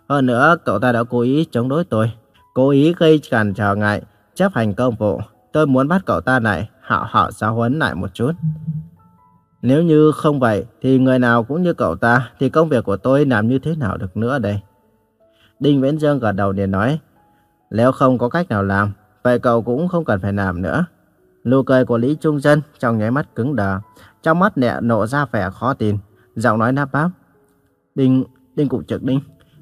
Hơn nữa, cậu ta đã cố ý chống đối tôi, cố ý gây cản trở ngại, chấp hành công vụ. Tôi muốn bắt cậu ta này, hạo hạo giáo huấn lại một chút. Nếu như không vậy, thì người nào cũng như cậu ta, thì công việc của tôi làm như thế nào được nữa đây? Đinh Viễn Dương gật đầu liền nói, nếu không có cách nào làm, vậy cậu cũng không cần phải làm nữa. Nụ cười của Lý Trung Dân trong nháy mắt cứng đờ, trong mắt nẹ nộ ra vẻ khó tin, giọng nói nắp bắp. Đinh, Đinh Cục Trực Đinh,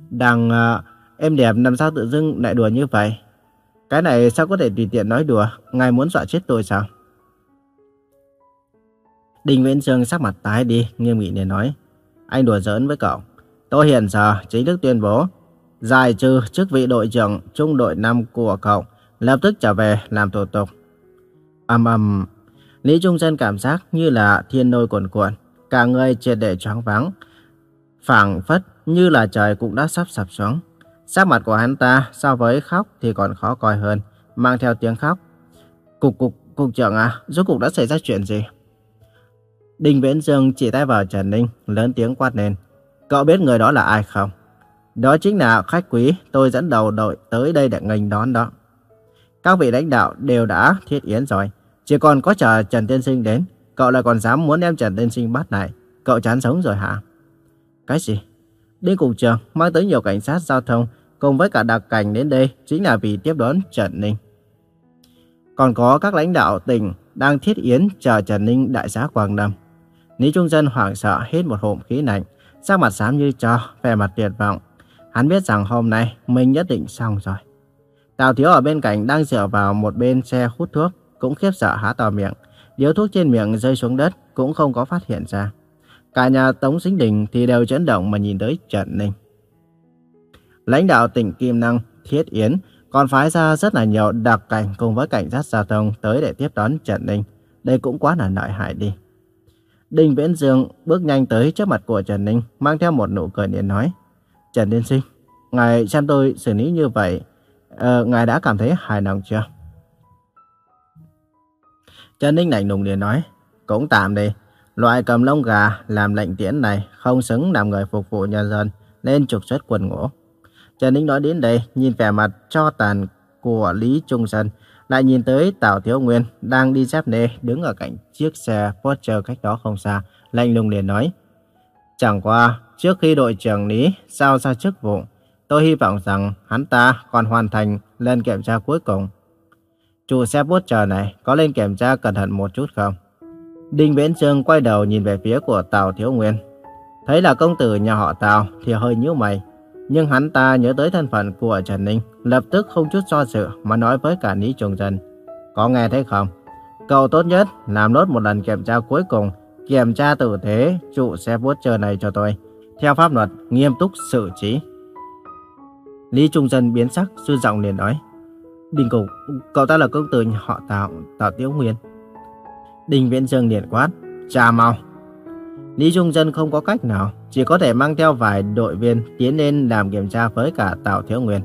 đang... Uh, à, em đẹp làm sao tự dưng lại đùa như vậy? Cái này sao có thể tùy tiện nói đùa, ngài muốn dọa chết tôi sao? Đinh Viễn Dương sắc mặt tái đi, nghiêm nghị để nói. Anh đùa giỡn với cậu. Tôi hiện giờ chính thức tuyên bố, giải trừ chức vị đội trưởng trung đội 5 của cậu, lập tức trở về làm thủ tục. Âm ầm, Lý Trung Dân cảm giác như là thiên nôi cuồn cuộn, cả người triệt để choáng váng, phảng phất như là trời cũng đã sắp sập xuống. Sắc mặt của hắn ta so với khóc thì còn khó coi hơn, mang theo tiếng khóc. Cục cục, cục trưởng à, rốt cục đã xảy ra chuyện gì? Đinh Viễn Dương chỉ tay vào Trần Ninh, lớn tiếng quát lên. Cậu biết người đó là ai không? Đó chính là khách quý tôi dẫn đầu đội tới đây để nghênh đón đó. Các vị lãnh đạo đều đã thiết yến rồi. Chỉ còn có chờ Trần Tiên Sinh đến. Cậu lại còn dám muốn đem Trần Tiên Sinh bắt lại. Cậu chán sống rồi hả? Cái gì? Đi Cục Trường mang tới nhiều cảnh sát giao thông cùng với cả đặc cảnh đến đây chính là vì tiếp đón Trần Ninh. Còn có các lãnh đạo tỉnh đang thiết yến chờ Trần Ninh đại giá Quảng Nam. Lý Trung Dân hoảng sợ hết một hộp khí lạnh, sắc mặt xám như cho, vẻ mặt tuyệt vọng. Hắn biết rằng hôm nay mình nhất định xong rồi. Tào Thiếu ở bên cạnh đang dựa vào một bên xe hút thuốc, cũng khiếp sợ há to miệng. Điếu thuốc trên miệng rơi xuống đất cũng không có phát hiện ra. Cả nhà Tống Sinh Đình thì đều chấn động mà nhìn tới Trần Ninh. Lãnh đạo tỉnh Kim Năng, Thiết Yến còn phái ra rất là nhiều đặc cảnh cùng với cảnh sát giao thông tới để tiếp đón Trần Ninh. Đây cũng quá là lợi hại đi. Đinh Viễn Dương bước nhanh tới trước mặt của Trần Ninh, mang theo một nụ cười điện nói. Trần Ninh Sinh, ngài xem tôi xử lý như vậy, ờ, ngài đã cảm thấy hài lòng chưa? Trần Ninh lạnh lùng điện nói, cũng tạm đi. Loại cầm lông gà làm lệnh tiễn này không xứng làm người phục vụ nhân dân, nên trục xuất quần ngũ. Trần Ninh nói đến đây, nhìn vẻ mặt cho tàn của Lý Trung Sơn, lại nhìn tới Tào Thiếu Nguyên đang đi dép nê đứng ở cạnh chiếc xe Porsche cách đó không xa, lạnh lùng liền nói. Chẳng qua, trước khi đội trưởng Lý giao ra chức vụ, tôi hy vọng rằng hắn ta còn hoàn thành lên kiểm tra cuối cùng. Chủ xe Porsche này có lên kiểm tra cẩn thận một chút không? Đinh Viễn Trương quay đầu nhìn về phía của Tào Thiếu Nguyên. Thấy là công tử nhà họ Tào thì hơi nhíu mày. Nhưng hắn ta nhớ tới thân phận của Trần Ninh, lập tức không chút do dự mà nói với cả Lý Trung Trần. Có nghe thấy không? Cậu tốt nhất làm nốt một lần kiểm tra cuối cùng, kiểm tra tử thế trụ xe vuốt chờ này cho tôi. Theo pháp luật, nghiêm túc xử trí. Lý Trung Dân biến sắc, sư giọng liền nói. Đình Cục, cậu ta là công tử họ Tào, Tào Tiếu Nguyên. Đình Viễn Dương liền quát, trả mau. Lý Trung Dân không có cách nào, chỉ có thể mang theo vài đội viên tiến lên làm kiểm tra với cả Tào Thiếu Nguyên.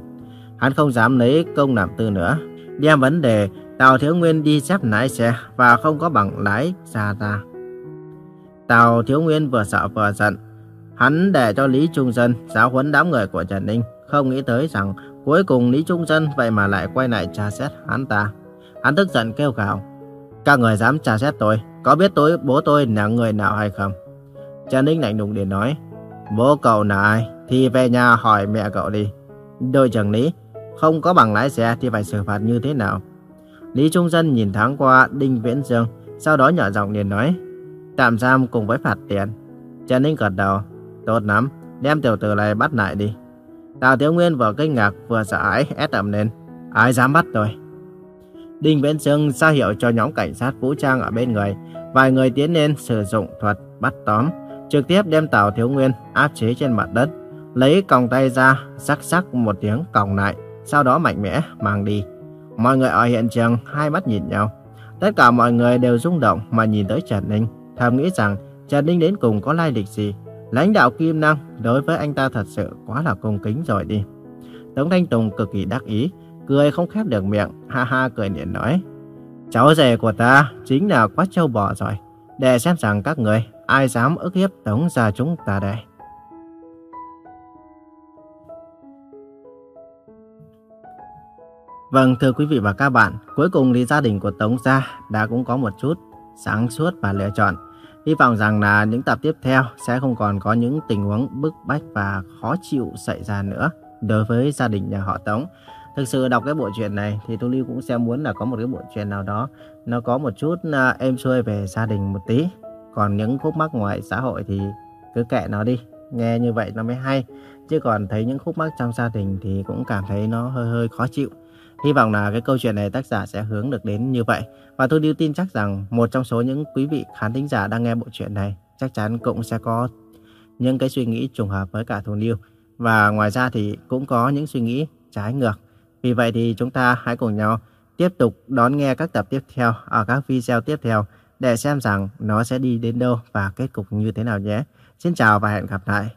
Hắn không dám lấy công làm tư nữa, đem vấn đề Tào Thiếu Nguyên đi xếp lái xe và không có bằng lái ra ra. Tào Thiếu Nguyên vừa sợ vừa giận. Hắn để cho Lý Trung Dân giáo huấn đám người của Trần Ninh, không nghĩ tới rằng cuối cùng Lý Trung Dân vậy mà lại quay lại tra xét hắn ta. Hắn tức giận kêu gào. Các người dám tra xét tôi, có biết tôi bố tôi là người nào hay không? Trần Ninh lạnh lùng để nói, bố cậu là ai thì về nhà hỏi mẹ cậu đi. Đội trưởng Lý, không có bằng lái xe thì phải xử phạt như thế nào? Lý Trung Dân nhìn thoáng qua Đinh Viễn Dương, sau đó nhỏ giọng liền nói, tạm giam cùng với phạt tiền. Trần Ninh gật đầu, tốt lắm, đem tiểu tử này bắt lại đi. Tào Thiếu Nguyên vừa kinh ngạc vừa sợ hãi ép ẩm lên, ai dám bắt tôi? Đinh Viễn Dương ra hiệu cho nhóm cảnh sát vũ trang ở bên người, vài người tiến lên sử dụng thuật bắt tóm, trực tiếp đem Tào Thiếu Nguyên áp chế trên mặt đất, lấy còng tay ra, sắc sắc một tiếng còng lại, sau đó mạnh mẽ mang đi. Mọi người ở hiện trường hai mắt nhìn nhau. Tất cả mọi người đều rung động mà nhìn tới Trần Ninh, thầm nghĩ rằng Trần Ninh đến cùng có lai lịch gì. Lãnh đạo Kim Năng đối với anh ta thật sự quá là cung kính rồi đi. Tống Thanh Tùng cực kỳ đắc ý, cười không khép được miệng, ha ha cười niệm nói. Cháu rể của ta chính là quá châu bò rồi, để xem rằng các người ai dám ức hiếp Tống gia chúng ta đây. Vâng, thưa quý vị và các bạn, cuối cùng thì gia đình của Tống Gia đã cũng có một chút sáng suốt và lựa chọn. Hy vọng rằng là những tập tiếp theo sẽ không còn có những tình huống bức bách và khó chịu xảy ra nữa đối với gia đình nhà họ Tống. Thực sự đọc cái bộ truyện này thì Thu Lưu cũng sẽ muốn là có một cái bộ truyện nào đó nó có một chút uh, êm xuôi về gia đình một tí. Còn những khúc mắc ngoài xã hội thì cứ kệ nó đi, nghe như vậy nó mới hay. Chứ còn thấy những khúc mắc trong gia đình thì cũng cảm thấy nó hơi hơi khó chịu. Hy vọng là cái câu chuyện này tác giả sẽ hướng được đến như vậy. Và tôi điêu tin chắc rằng một trong số những quý vị khán thính giả đang nghe bộ truyện này chắc chắn cũng sẽ có những cái suy nghĩ trùng hợp với cả Thu Niu. Và ngoài ra thì cũng có những suy nghĩ trái ngược. Vì vậy thì chúng ta hãy cùng nhau tiếp tục đón nghe các tập tiếp theo ở các video tiếp theo để xem rằng nó sẽ đi đến đâu và kết cục như thế nào nhé. Xin chào và hẹn gặp lại.